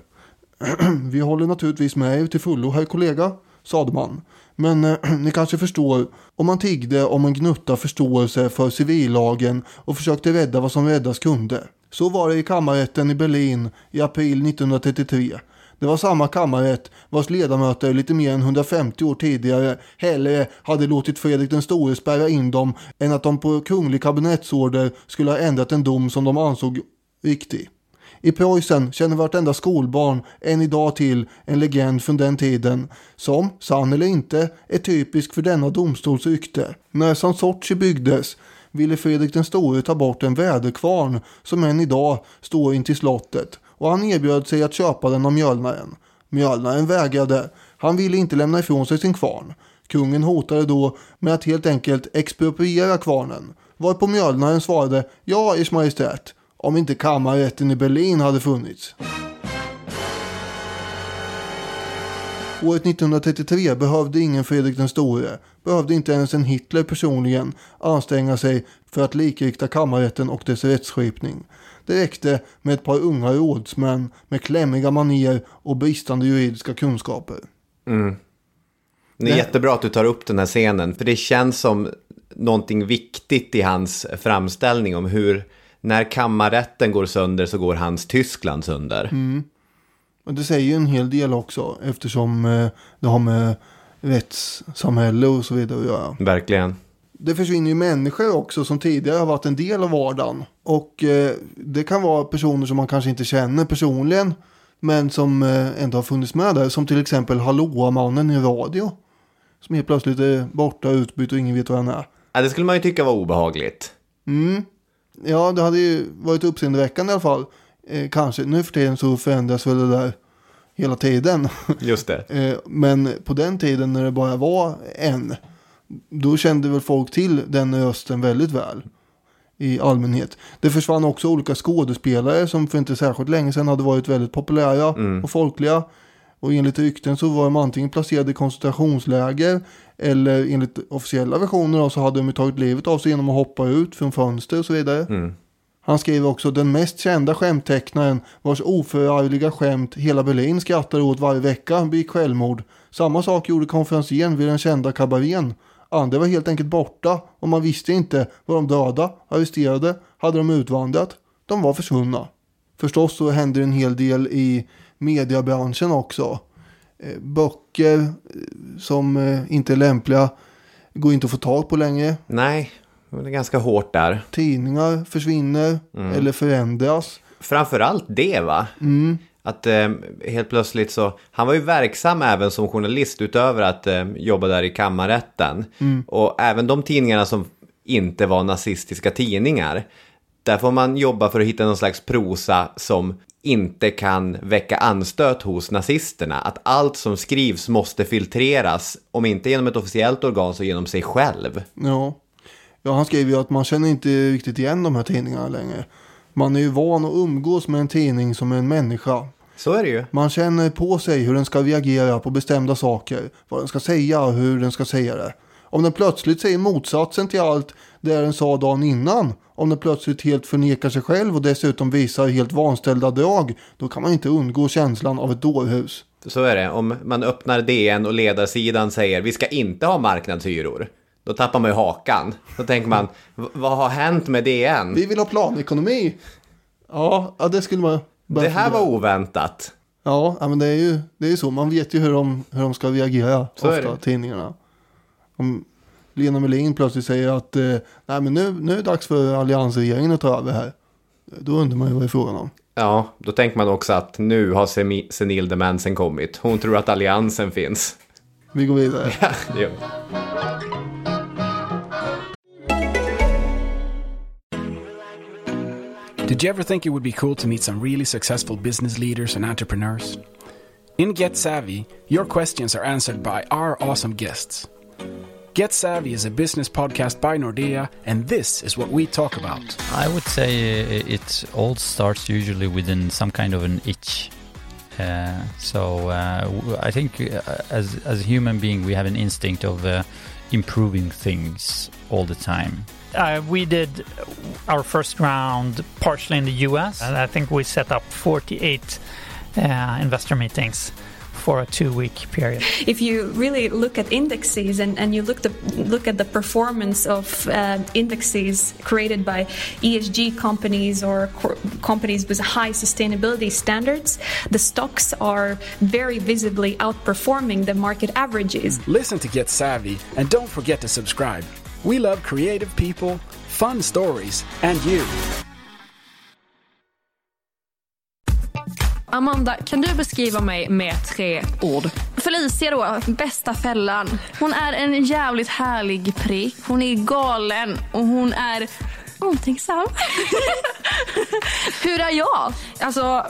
Vi håller naturligtvis med er till fullo, herr kollega, sade man. Men eh, ni kanske förstår, om man tiggde om en gnutta förståelse för civillagen och försökte rädda vad som räddas kunde. Så var det i kammarrätten i Berlin i april 1933. Det var samma kammarrätt vars ledamöter lite mer än 150 år tidigare hellre hade låtit Fredrik den store spärra in dem än att de på kunglig kabinettsorder skulle ha ändrat en dom som de ansåg riktig. I Preussen känner vartenda skolbarn än idag till en legend från den tiden som, sann eller inte, är typisk för denna domstols rykte. När Sansorci byggdes ville Fredrik den store ta bort en väderkvarn som än idag står intill slottet och han erbjöd sig att köpa den av mjölnaren. Mjölnaren vägrade. Han ville inte lämna ifrån sig sin kvarn. Kungen hotade då med att helt enkelt expropriera kvarnen. Varpå mjölnaren svarade ja, ers majestät om inte kammarrätten i Berlin hade funnits. Året 1933 behövde ingen Fredrik den store, behövde inte ens en Hitler personligen anstränga sig för att likrikta kammarrätten och dess rättsskipning. Det räckte med ett par unga rådsmän med klämmiga manér och bristande juridiska kunskaper.
Det är jättebra att du tar upp den här scenen, för det känns som någonting viktigt i hans framställning om hur när kammarrätten går sönder så går hans Tyskland sönder.
Och det säger ju en hel del också eftersom eh, det har med rättssamhälle och så vidare att göra.
Verkligen.
Det försvinner ju människor också som tidigare har varit en del av vardagen. Och eh, det kan vara personer som man kanske inte känner personligen. Men som eh, ändå har funnits med där. Som till exempel Hallåa-mannen i radio. Som helt plötsligt är borta, utbytt och ingen vet vad han är.
Ja, det skulle man ju tycka var obehagligt.
Ja, det hade ju varit uppseendeväckande i alla fall. Eh, kanske. Nu för tiden så förändras väl det där hela tiden.
Just det.
Eh, Men på den tiden när det bara var en. Då kände väl folk till den rösten väldigt väl. I allmänhet. Det försvann också olika skådespelare som för inte särskilt länge sedan hade varit väldigt populära och folkliga. Och enligt rykten så var de antingen placerade i koncentrationsläger. Eller enligt officiella versioner så hade de tagit livet av sig genom att hoppa ut från fönster och så vidare. Han skriver också den mest kända skämttecknaren vars oförargliga skämt hela Berlin skrattar åt varje vecka begick självmord. Samma sak gjorde konferencieren vid den kända kabarén. Andra var helt enkelt borta och man visste inte var de döda, arresterade, hade de utvandrat. De var försvunna. Förstås så händer en hel del i mediebranschen också. Eh, Böcker eh, som eh, inte är lämpliga går inte att få tag på längre.
Nej, det är ganska hårt där.
Tidningar försvinner eller förändras.
Framförallt det va? Att eh, helt plötsligt så, han var ju verksam även som journalist utöver att eh, jobba där i kammarrätten. Och även de tidningarna som inte var nazistiska tidningar. Där får man jobba för att hitta någon slags prosa som inte kan väcka anstöt hos nazisterna. Att allt som skrivs måste filtreras, om inte genom ett officiellt organ så genom sig själv.
Ja. ja, han skriver ju att man känner inte riktigt igen de här tidningarna längre. Man är ju van att umgås med en tidning som en människa.
Så är det ju.
Man känner på sig hur den ska reagera på bestämda saker. Vad den ska säga och hur den ska säga det. Om den plötsligt säger motsatsen till allt det den sa dagen innan. Om den plötsligt helt förnekar sig själv och dessutom visar helt vanställda drag. Då kan man inte undgå känslan av ett dårhus.
Så är det. Om man öppnar DN och ledarsidan säger vi ska inte ha marknadshyror. Då tappar man ju hakan. Då tänker man, "V- vad har hänt med DN?
Vi vill ha planekonomi. Ja, ja det skulle man...
Det här var oväntat.
Ja, men det är ju det är ju så. Man vet ju hur de, hur de ska reagera.
Så
ofta, tidningarna. Om Lena Melin plötsligt säger att eh, nej, men nu, nu är det dags för alliansregeringen att ta över här. Då undrar man ju vad det är frågan om.
Ja, då tänker man också att nu har semi- senildemensen kommit. Hon tror att alliansen finns.
Vi går vidare.
Ja, det gör vi.
Did you ever think it would be cool to meet some really successful business leaders and entrepreneurs? In Get Savvy, your questions are answered by our awesome guests. Get Savvy is a business podcast by Nordea, and this is what we talk about.
I would say uh, it all starts usually within some kind of an itch. Uh, so uh, I think uh, as as a human being, we have an instinct of uh, improving things all the time.
Uh, we did our first round partially in the US, and I think we set up 48 uh, investor meetings for a two week period.
if you really look at indexes and, and you look the look at the performance of uh, indexes created by ESG companies or cor- companies with high sustainability standards, the stocks are very visibly outperforming the market averages.
Listen to Get Savvy, and don't forget to subscribe. We love creative people, fun stories, and you.
Amanda, kan du beskriva mig med tre ord?
Felicia då, bästa fällan. Hon är en jävligt härlig prick. Hon är galen och hon är omtänksam. Hur är jag?
Alltså,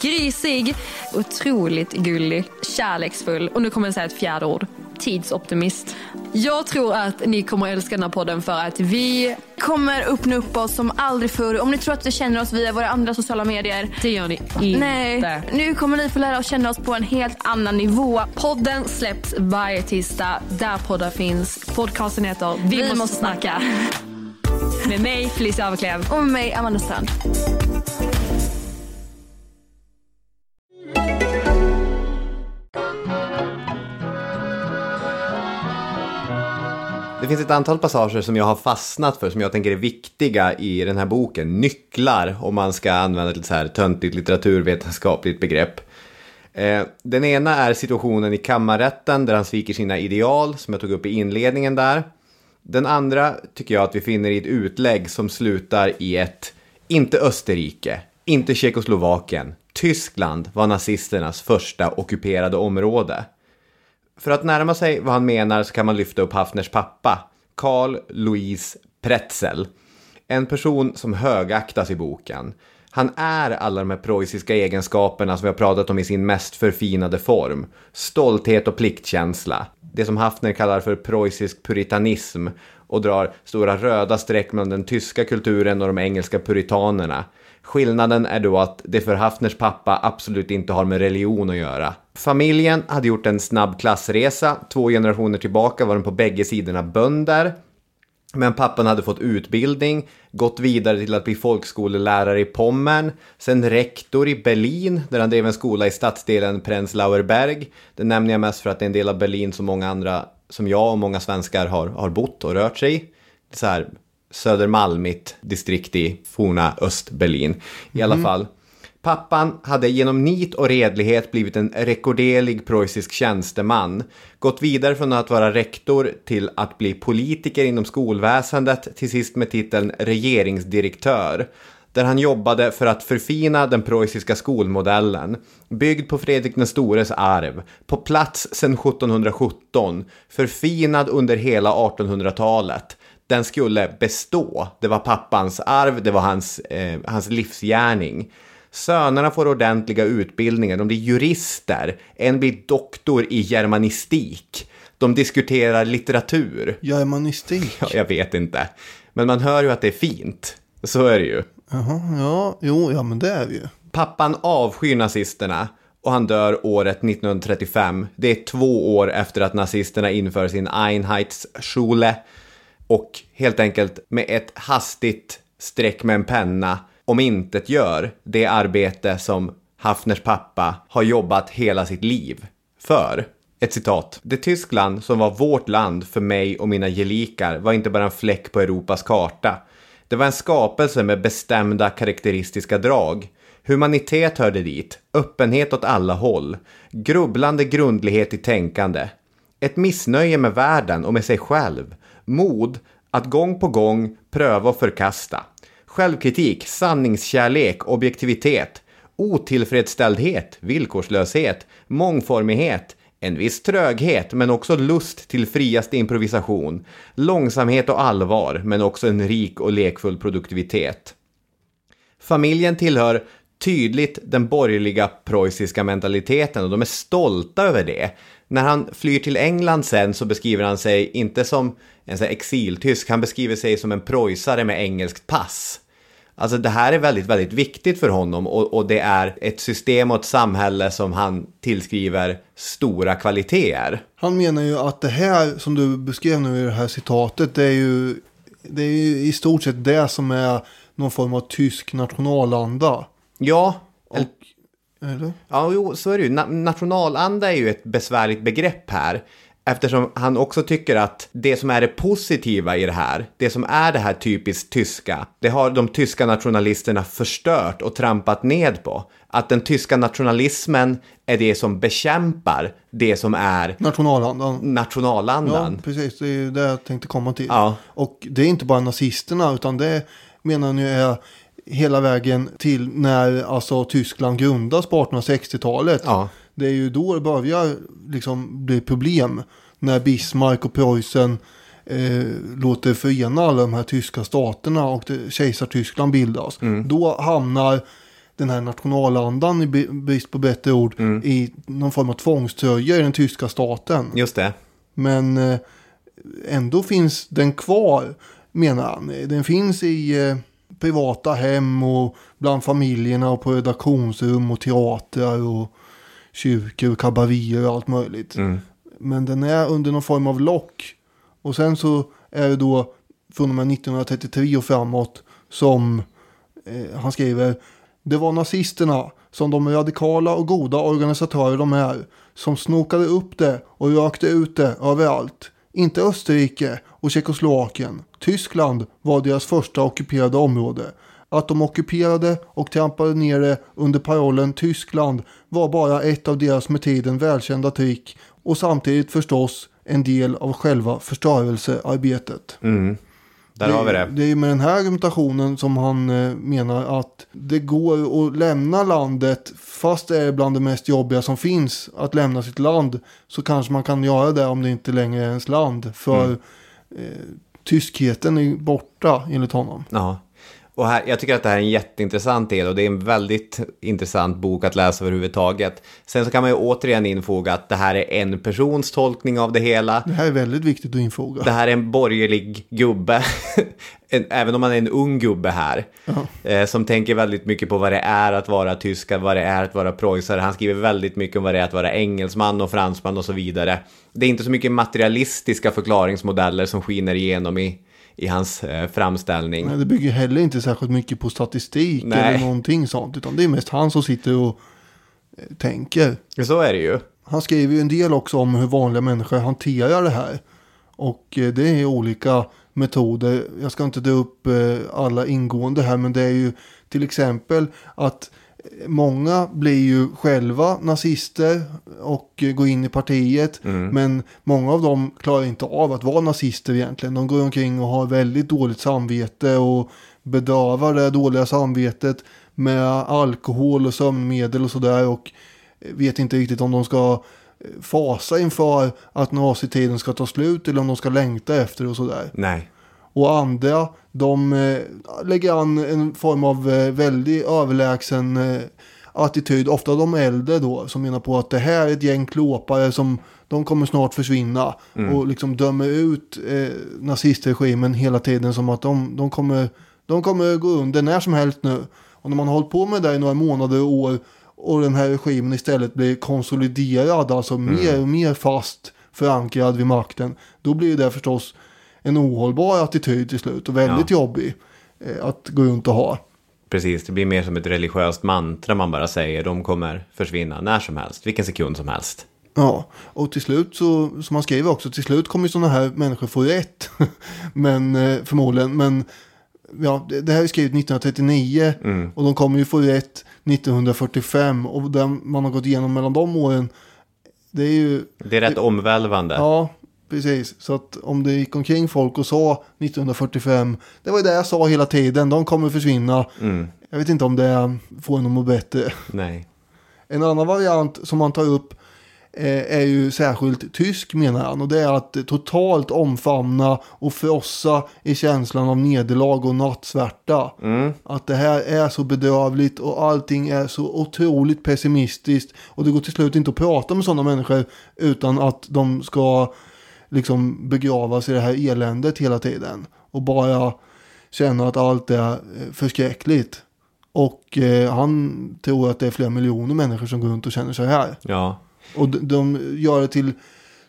grisig, otroligt gullig, kärleksfull och nu kommer jag säga ett fjärde ord. Tidsoptimist. Jag tror att ni kommer älska den här podden för att vi,
Kommer öppna upp oss som aldrig förr. Om ni tror att ni känner oss via våra andra sociala medier.
det gör ni inte.
Nej, nu kommer ni få lära oss känna oss på en helt annan nivå.
Podden släpps varje tisdag där poddar finns. Podcasten heter Vi,
Vi
måste,
måste
snacka. Med mig, Felicia Averklev.
Och med mig, Amanda Strand.
Det finns ett antal passager som jag har fastnat för som jag tänker är viktiga i den här boken. Nycklar, om man ska använda ett så här töntigt litteraturvetenskapligt begrepp. Eh, Den ena är situationen i kammarrätten där han sviker sina ideal, som jag tog upp i inledningen där. Den andra tycker jag att vi finner i ett utlägg som slutar i ett inte Österrike, inte Tjeckoslovakien, Tyskland var nazisternas första ockuperade område. För att närma sig vad han menar så kan man lyfta upp Hafners pappa, Carl Louise Pretzel. En person som högaktas i boken. Han är alla de här preussiska egenskaperna som vi har pratat om i sin mest förfinade form. Stolthet och pliktkänsla. Det som Hafner kallar för preussisk puritanism och drar stora röda streck mellan den tyska kulturen och de engelska puritanerna. Skillnaden är då att det för Hafners pappa absolut inte har med religion att göra. Familjen hade gjort en snabb klassresa. Två generationer tillbaka var de på bägge sidorna bönder. Men pappan hade fått utbildning, gått vidare till att bli folkskolelärare i Pommern, sen rektor i Berlin där han drev en skola i stadsdelen Prenzlauer Berg. Det nämner jag mest för att det är en del av Berlin som många andra, som jag och många svenskar har, har bott och rört sig i. Så här Södermalmigt distrikt i forna Östberlin. I alla fall. Pappan hade genom nit och redlighet blivit en rekorderlig preussisk tjänsteman. Gått vidare från att vara rektor till att bli politiker inom skolväsendet, till sist med titeln regeringsdirektör. Där han jobbade för att förfina den preussiska skolmodellen. Byggd på Fredrik den stores arv. På plats sedan 1717. Förfinad under hela 1800-talet den skulle bestå. Det var pappans arv, det var hans, eh, hans livsgärning. Sönerna får ordentliga utbildningar, de blir jurister. En blir doktor i germanistik. De diskuterar litteratur.
Germanistik.
Ja, jag vet inte. Men man hör ju att det är fint. Så är det ju.
Jaha, ja, jo, ja men det är vi ju.
Pappan avskyr nazisterna och han dör året 1935. Det är två år efter att nazisterna inför sin Einheitsschule och helt enkelt med ett hastigt streck med en penna om intet gör det arbete som Hafners pappa har jobbat hela sitt liv för. Ett citat. Det Tyskland som var vårt land för mig och mina gelikar var inte bara en fläck på Europas karta. Det var en skapelse med bestämda karaktäristiska drag. Humanitet hörde dit, öppenhet åt alla håll, grubblande grundlighet i tänkande. Ett missnöje med världen och med sig själv. Mod att gång på gång pröva och förkasta. Självkritik, sanningskärlek, objektivitet. Otillfredsställdhet, villkorslöshet, mångformighet, en viss tröghet men också lust till friaste improvisation. Långsamhet och allvar men också en rik och lekfull produktivitet. Familjen tillhör tydligt den borgerliga preussiska mentaliteten och de är stolta över det. När han flyr till England sen så beskriver han sig inte som en sån exiltysk, han beskriver sig som en preussare med engelskt pass. Alltså det här är väldigt, väldigt viktigt för honom och, och det är ett system och ett samhälle som han tillskriver stora kvaliteter.
Han menar ju att det här som du beskrev nu i det här citatet, det är ju, det är ju i stort sett det som är någon form av tysk nationalanda.
Ja,
Och, eller?
Ja, jo, så är det ju. Na- nationalanda är ju ett besvärligt begrepp här. Eftersom han också tycker att det som är det positiva i det här, det som är det här typiskt tyska, det har de tyska nationalisterna förstört och trampat ned på. Att den tyska nationalismen är det som bekämpar det som är
Nationalandan. Ja,
nationalandan.
precis. Det är ju det jag tänkte komma till.
Ja.
Och det är inte bara nazisterna, utan det menar han ju är hela vägen till när alltså, Tyskland grundas på 1860-talet.
Ja.
Det är ju då det börjar liksom bli problem. När Bismarck och Preussen eh, låter förena alla de här tyska staterna och kejsartyskland bildas. Då hamnar den här nationalandan, i brist på bättre ord, i någon form av tvångströja i den tyska staten.
Just det.
Men eh, ändå finns den kvar, menar han. Den finns i eh, privata hem och bland familjerna och på redaktionsrum och teatrar och kyrkor och kabarier och allt möjligt. Men den är under någon form av lock. Och sen så är det då från och med 1933 och framåt som eh, han skriver Det var nazisterna som de radikala och goda organisatörer de är som snokade upp det och rökte ut det överallt. Inte Österrike och Tjeckoslovakien. Tyskland var deras första ockuperade område. Att de ockuperade och trampade ner det under parollen Tyskland var bara ett av deras med tiden välkända trick och samtidigt förstås en del av själva förstörelsearbetet. Mm.
Där har vi det.
Det är med den här argumentationen som han eh, menar att det går att lämna landet fast det är bland det mest jobbiga som finns att lämna sitt land så kanske man kan göra det om det inte längre är ens land för
Mm.
eh, tyskheten är borta enligt honom.
Ja. Och här, jag tycker att det här är en jätteintressant del och det är en väldigt intressant bok att läsa överhuvudtaget. Sen så kan man ju återigen infoga att det här är en persons tolkning av det hela.
Det här är väldigt viktigt att infoga.
Det här är en borgerlig gubbe, en, även om han är en ung gubbe här, eh, som tänker väldigt mycket på vad det är att vara tyska, vad det är att vara preussare. Han skriver väldigt mycket om vad det är att vara engelsman och fransman och så vidare. Det är inte så mycket materialistiska förklaringsmodeller som skiner igenom i, i hans eh, framställning.
Nej, det bygger heller inte särskilt mycket på statistik
Nej.
eller någonting sånt. Utan det är mest han som sitter och eh, tänker.
Så är det ju.
Han skriver ju en del också om hur vanliga människor hanterar det här. Och eh, det är olika metoder. Jag ska inte dra upp eh, alla ingående här men det är ju till exempel att många blir ju själva nazister och går in i partiet. Men många av dem klarar inte av att vara nazister egentligen. De går omkring och har väldigt dåligt samvete och bedövar det dåliga samvetet med alkohol och sömnmedel och sådär. Och vet inte riktigt om de ska fasa inför att nazitiden ska ta slut eller om de ska längta efter och sådär.
Nej.
Och andra, de eh, lägger an en form av eh, väldigt överlägsen eh, attityd. Ofta de äldre då, som menar på att det här är ett gäng klåpare som de kommer snart försvinna. Och liksom dömer ut eh, nazistregimen hela tiden som att de, de, kommer, de kommer gå under när som helst nu. Och när man har hållit på med det i några månader och år och den här regimen istället blir konsoliderad, alltså mer och mer fast förankrad vid makten, då blir det förstås en ohållbar attityd till slut och väldigt jobbig eh, att gå runt och ha.
Precis, det blir mer som ett religiöst mantra man bara säger. De kommer försvinna när som helst, vilken sekund som helst.
Ja, och till slut så, som man skriver också, till slut kommer ju sådana här människor få rätt. men eh, förmodligen, men ja, det, det här är skrivet 1939 och de kommer ju få rätt 1945 och den man har gått igenom mellan de åren, det är ju,
Det är rätt omvälvande.
ja, precis. Så att om det gick omkring folk och sa 1945, det var ju det jag sa hela tiden, de kommer försvinna. Jag vet inte om det får en att må bättre.
Nej.
En annan variant som man tar upp eh, är ju särskilt tysk menar han. Och det är att totalt omfamna och frossa i känslan av nederlag och nattsvärta. Att det här är så bedrövligt och allting är så otroligt pessimistiskt. Och det går till slut inte att prata med sådana människor utan att de ska liksom begravas i det här eländet hela tiden. Och bara känna att allt är eh, förskräckligt. Och eh, han tror att det är flera miljoner människor som går runt och känner så här.
Ja.
Och de, de gör det till,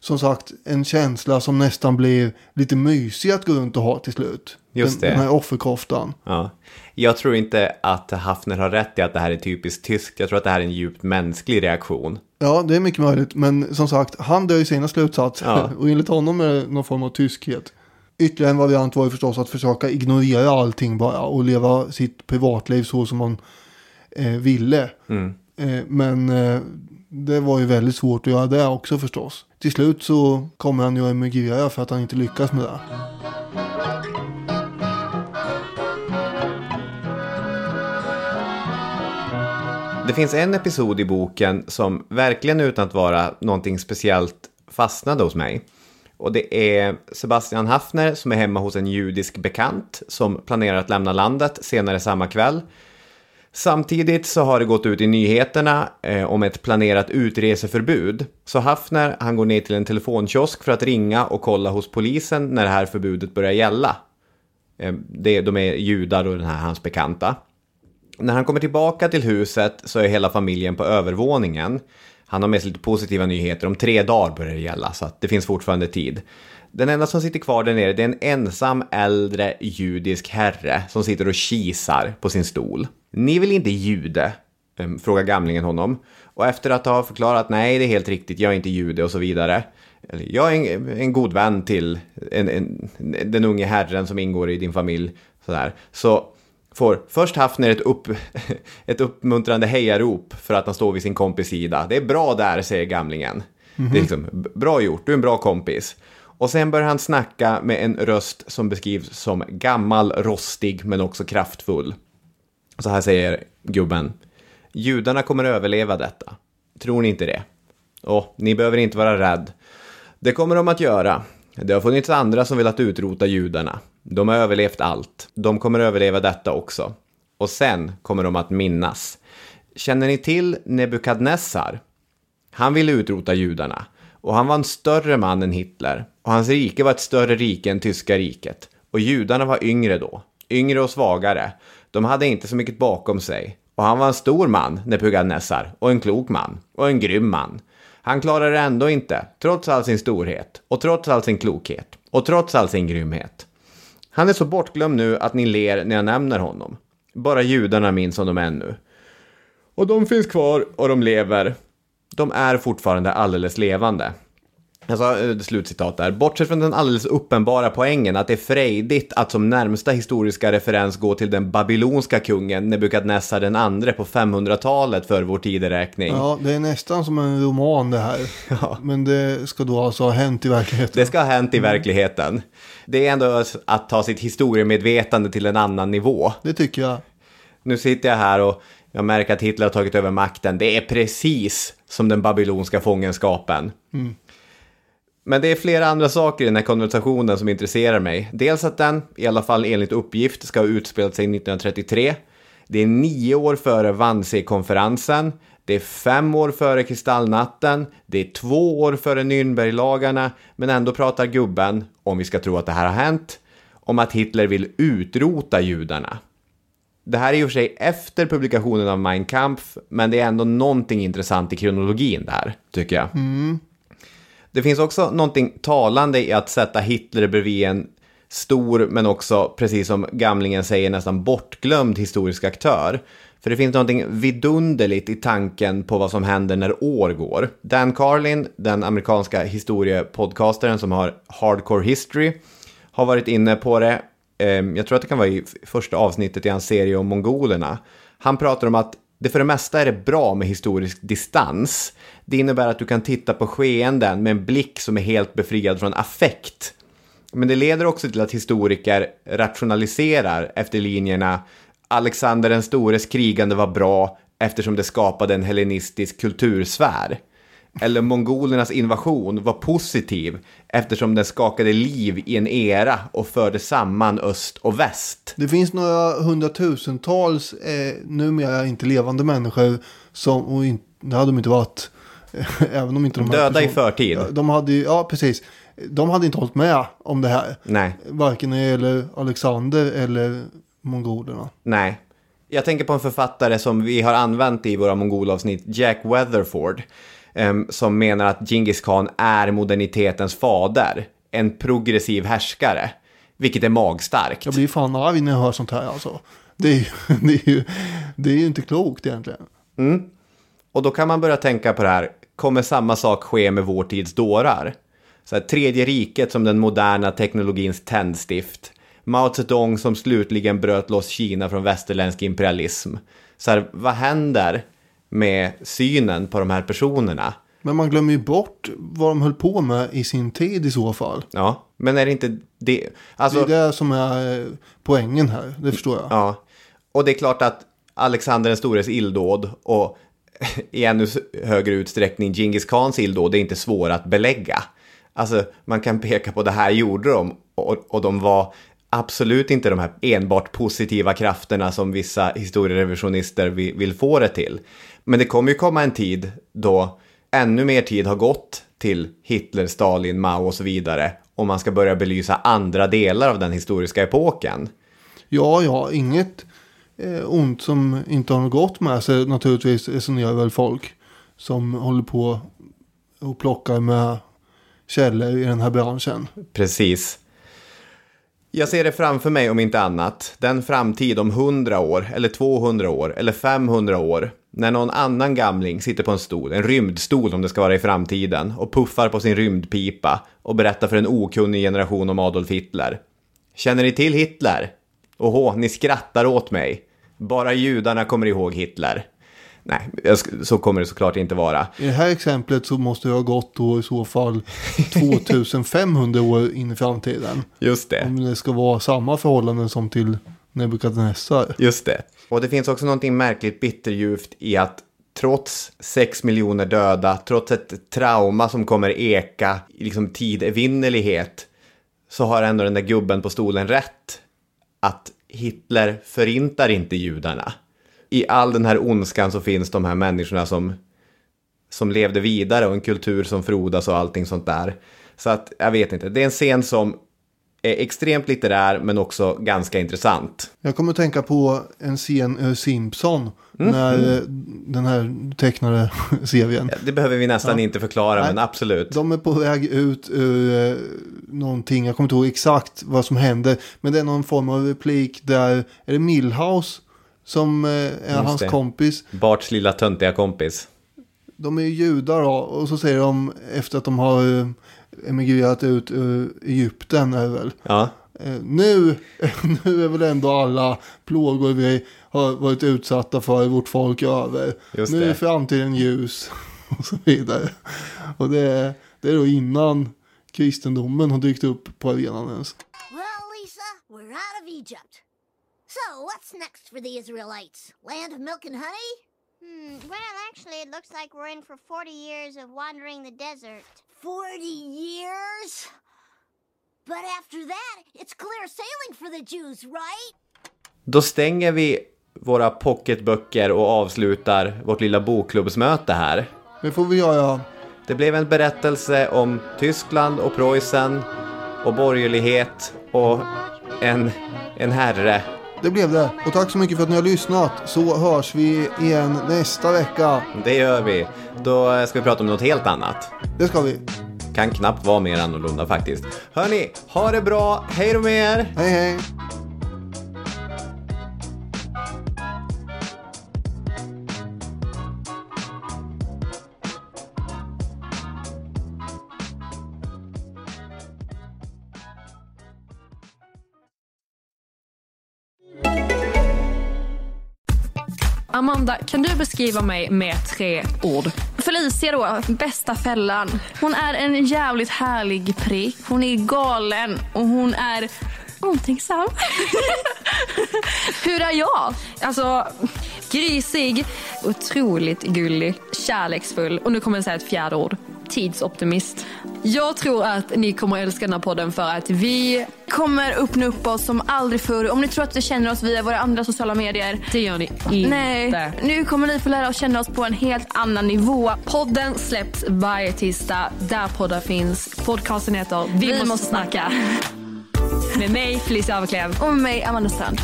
som sagt, en känsla som nästan blir lite mysig att gå runt och ha till slut.
Just
den,
det.
Den här offerkoftan.
Ja. Jag tror inte att Hafner har rätt i att det här är typiskt tyskt. Jag tror att det här är en djupt mänsklig reaktion.
Ja, det är mycket möjligt. Men som sagt, han drar ju sina slutsatser.
Ja.
Och enligt honom är det någon form av tyskhet. Ytterligare en variant var ju förstås att försöka ignorera allting bara. Och leva sitt privatliv så som man eh, ville.
Mm.
Eh, men eh, det var ju väldigt svårt att göra det också förstås. Till slut så kommer han ju att emigrera för att han inte lyckas med det.
Det finns en episod i boken som verkligen utan att vara någonting speciellt fastnade hos mig. Och det är Sebastian Hafner som är hemma hos en judisk bekant som planerar att lämna landet senare samma kväll. Samtidigt så har det gått ut i nyheterna eh, om ett planerat utreseförbud. Så Hafner han går ner till en telefonkiosk för att ringa och kolla hos polisen när det här förbudet börjar gälla. Eh, det, de är judar och den här hans bekanta. När han kommer tillbaka till huset så är hela familjen på övervåningen. Han har med sig lite positiva nyheter. Om tre dagar börjar det gälla, så att det finns fortfarande tid. Den enda som sitter kvar där nere det är en ensam äldre judisk herre som sitter och kisar på sin stol. Ni väl inte jude? em, Frågar gamlingen honom. Och efter att ha förklarat nej, det är helt riktigt, jag är inte jude och så vidare. Jag är en, en god vän till en, en, den unge herren som ingår i din familj. Sådär. Så får först Hafner ett, upp, ett uppmuntrande hejarop för att han står vid sin kompis sida. Det är bra där, säger gamlingen. Det är liksom, "B- bra gjort, du är en bra kompis. Och sen börjar han snacka med en röst som beskrivs som gammal, rostig men också kraftfull. Så här säger gubben. Judarna kommer överleva detta. Tror ni inte det? Och ni behöver inte vara rädd. Det kommer de att göra. Det har funnits andra som velat utrota judarna. De har överlevt allt. De kommer överleva detta också. Och sen kommer de att minnas. Känner ni till Nebukadnessar? Han ville utrota judarna. Och han var en större man än Hitler. Och hans rike var ett större rike än tyska riket. Och judarna var yngre då. Yngre och svagare. De hade inte så mycket bakom sig. Och han var en stor man, Nebukadnessar. Och en klok man. Och en grym man. Han klarade det ändå inte, trots all sin storhet. Och trots all sin klokhet. Och trots all sin grymhet. Han är så bortglömd nu att ni ler när jag nämner honom. Bara judarna minns honom ännu. Och de finns kvar och de lever. De är fortfarande alldeles levande. Alltså, slutcitat där. Bortsett från den alldeles uppenbara poängen att det är frejdigt att som närmsta historiska referens gå till den babylonska kungen Nebukadnessar den andre på 500-talet för vår tideräkning.
Ja, det är nästan som en roman det här. Men det ska då alltså ha hänt i verkligheten.
Det ska ha hänt i verkligheten. Det är ändå att ta sitt historiemedvetande till en annan nivå.
Det tycker jag.
Nu sitter jag här och jag märker att Hitler har tagit över makten. Det är precis som den babylonska fångenskapen. Men det är flera andra saker i den här konversationen som intresserar mig. Dels att den, i alla fall enligt uppgift, ska ha utspelat sig 1933. Det är nio år före Wannsee-konferensen. Det är fem år före Kristallnatten. Det är två år före Nürnberglagarna. Men ändå pratar gubben, om vi ska tro att det här har hänt, om att Hitler vill utrota judarna. Det här är i och för sig efter publikationen av Mein Kampf, men det är ändå någonting intressant i kronologin där, tycker jag. Mm. Det finns också någonting talande i att sätta Hitler bredvid en stor, men också, precis som gamlingen säger, nästan bortglömd historisk aktör. För det finns någonting vidunderligt i tanken på vad som händer när år går. Dan Carlin, den amerikanska historiepodcastaren som har Hardcore History, har varit inne på det. Ehm, jag tror att det kan vara i första avsnittet i hans serie om mongolerna. Han pratar om att det för det mesta är det bra med historisk distans. Det innebär att du kan titta på skeenden med en blick som är helt befriad från affekt. Men det leder också till att historiker rationaliserar efter linjerna Alexander den stores krigande var bra eftersom det skapade en hellenistisk kultursfär eller mongolernas invasion var positiv eftersom den skakade liv i en era och förde samman öst och väst.
Det finns några hundratusentals eh, numera inte levande människor som, och in, det hade de inte varit, även om inte de
Döda i förtid.
De hade, ja precis. De hade inte hållit med om det här.
Nej,
Varken när det gäller Alexander eller mongolerna.
nej. Jag tänker på en författare som vi har använt i våra mongolavsnitt, Jack Weatherford, som menar att Genghis khan är modernitetens fader, en progressiv härskare, vilket är magstarkt.
Jag blir fan arg när jag hör sånt här alltså. Det är, ju- det är, ju, det är ju inte klokt egentligen.
Och då kan man börja tänka på det här, kommer samma sak ske med vår tids dårar? Så här, tredje riket som den moderna teknologins tändstift. Mao Zedong som slutligen bröt loss Kina från västerländsk imperialism. Så här, vad händer med synen på de här personerna?
Men man glömmer ju bort vad de höll på med i sin tid i så fall.
Ja, men är det inte det? Alltså,
det är det som är eh, poängen här, det förstår jag.
Ja, och det är klart att Alexander den stores illdåd och i ännu högre utsträckning Genghis Khans illdåd är inte svåra att belägga. Alltså man kan peka på det här gjorde de och, och de var absolut inte de här enbart positiva krafterna som vissa historierevisionister vill, vill få det till. Men det kommer ju komma en tid då ännu mer tid har gått till Hitler, Stalin, Mao och så vidare om man ska börja belysa andra delar av den historiska epoken.
Ja, ja, inget eh, ont som inte har något gott med sig naturligtvis resonerar väl folk som håller på och plockar med källor i den här branschen.
Precis. Jag ser det framför mig om inte annat. Den framtid om 100 år, eller 200 år, eller 500 år. När någon annan gamling sitter på en stol, en rymdstol om det ska vara i framtiden, och puffar på sin rymdpipa och berättar för en okunnig generation om Adolf Hitler. Känner ni till Hitler? Åhå, ni skrattar åt mig. Bara judarna kommer ihåg Hitler. Nej, jag så kommer det såklart inte vara.
I det här exemplet så måste det ha gått då i så fall 2500 år in i framtiden.
Just det.
Om det ska vara samma förhållanden som till Nebukadnessar.
Just det. Och det finns också någonting märkligt bitterljuvt i att trots 6 miljoner döda, trots ett trauma som kommer eka i liksom tidevinnerlighet, så har ändå den där gubben på stolen rätt. Att Hitler förintar inte judarna. I all den här ondskan så finns de här människorna som, som levde vidare och en kultur som frodas och allting sånt där. Så att jag vet inte, det är en scen som extremt litterär men också ganska intressant.
Jag kommer att tänka på en scen ur Simpson. När eh, den här tecknade serien.
Det behöver vi nästan
Ja.
inte förklara,
Nej.
men absolut.
De är på väg ut ur eh, någonting. Jag kommer inte ihåg exakt vad som händer. Men det är någon form av replik där. Är det Millhouse som eh, är hans
det.
kompis.
Barts lilla töntiga kompis.
De är ju judar då. Och så säger de efter att de har eh, emigrerat ut ur Egypten. Är det väl.
Ja,
Eh, nu, nu är väl ändå alla plågor vi har varit utsatta för i vårt folk över.
Just
nu
det.
är framtiden ljus och så vidare. Och det är, det är då innan kristendomen har dykt upp på arenan ens.
Well, Lisa, we're out of Egypt. So, what's next for the Israelites? Land of milk and honey?
Hmm, well, actually, it looks like we're in for 40 years of wandering the desert.
40 years? But after that, it's clear sailing for the Jews, right?
då stänger vi våra pocketböcker och avslutar vårt lilla bokklubbsmöte här.
Det får vi göra.
Det blev en berättelse om Tyskland och Preussen och borgerlighet och en, en herre.
Det blev det. Och tack så mycket för att ni har lyssnat. Så hörs vi igen nästa vecka.
Det gör vi. Då ska vi prata om något helt annat.
Det ska vi.
Kan knappt vara mer annorlunda faktiskt. Hörni, ha det bra. Hej då med er!
Hej hej.
Amanda, kan du beskriva mig med tre ord?
Felicia då, bästa fällan. Hon är en jävligt härlig prick. Hon är galen och hon är omtänksam.
Hur är jag? Alltså, Grisig, otroligt gullig, kärleksfull och nu kommer jag säga ett fjärde ord. Tidsoptimist. Jag tror att ni kommer älska den här podden för att vi
Kommer öppna upp oss som aldrig förr. Om ni tror att ni känner oss via våra andra sociala medier.
Det gör ni inte.
Nej, nu kommer ni få lära oss känna oss på en helt annan nivå.
Podden släpps varje tisdag där poddar finns. Podcasten heter Vi,
Vi
måste,
måste
snacka. Med mig Felicia Överklev.
Och med mig Amanda Strand.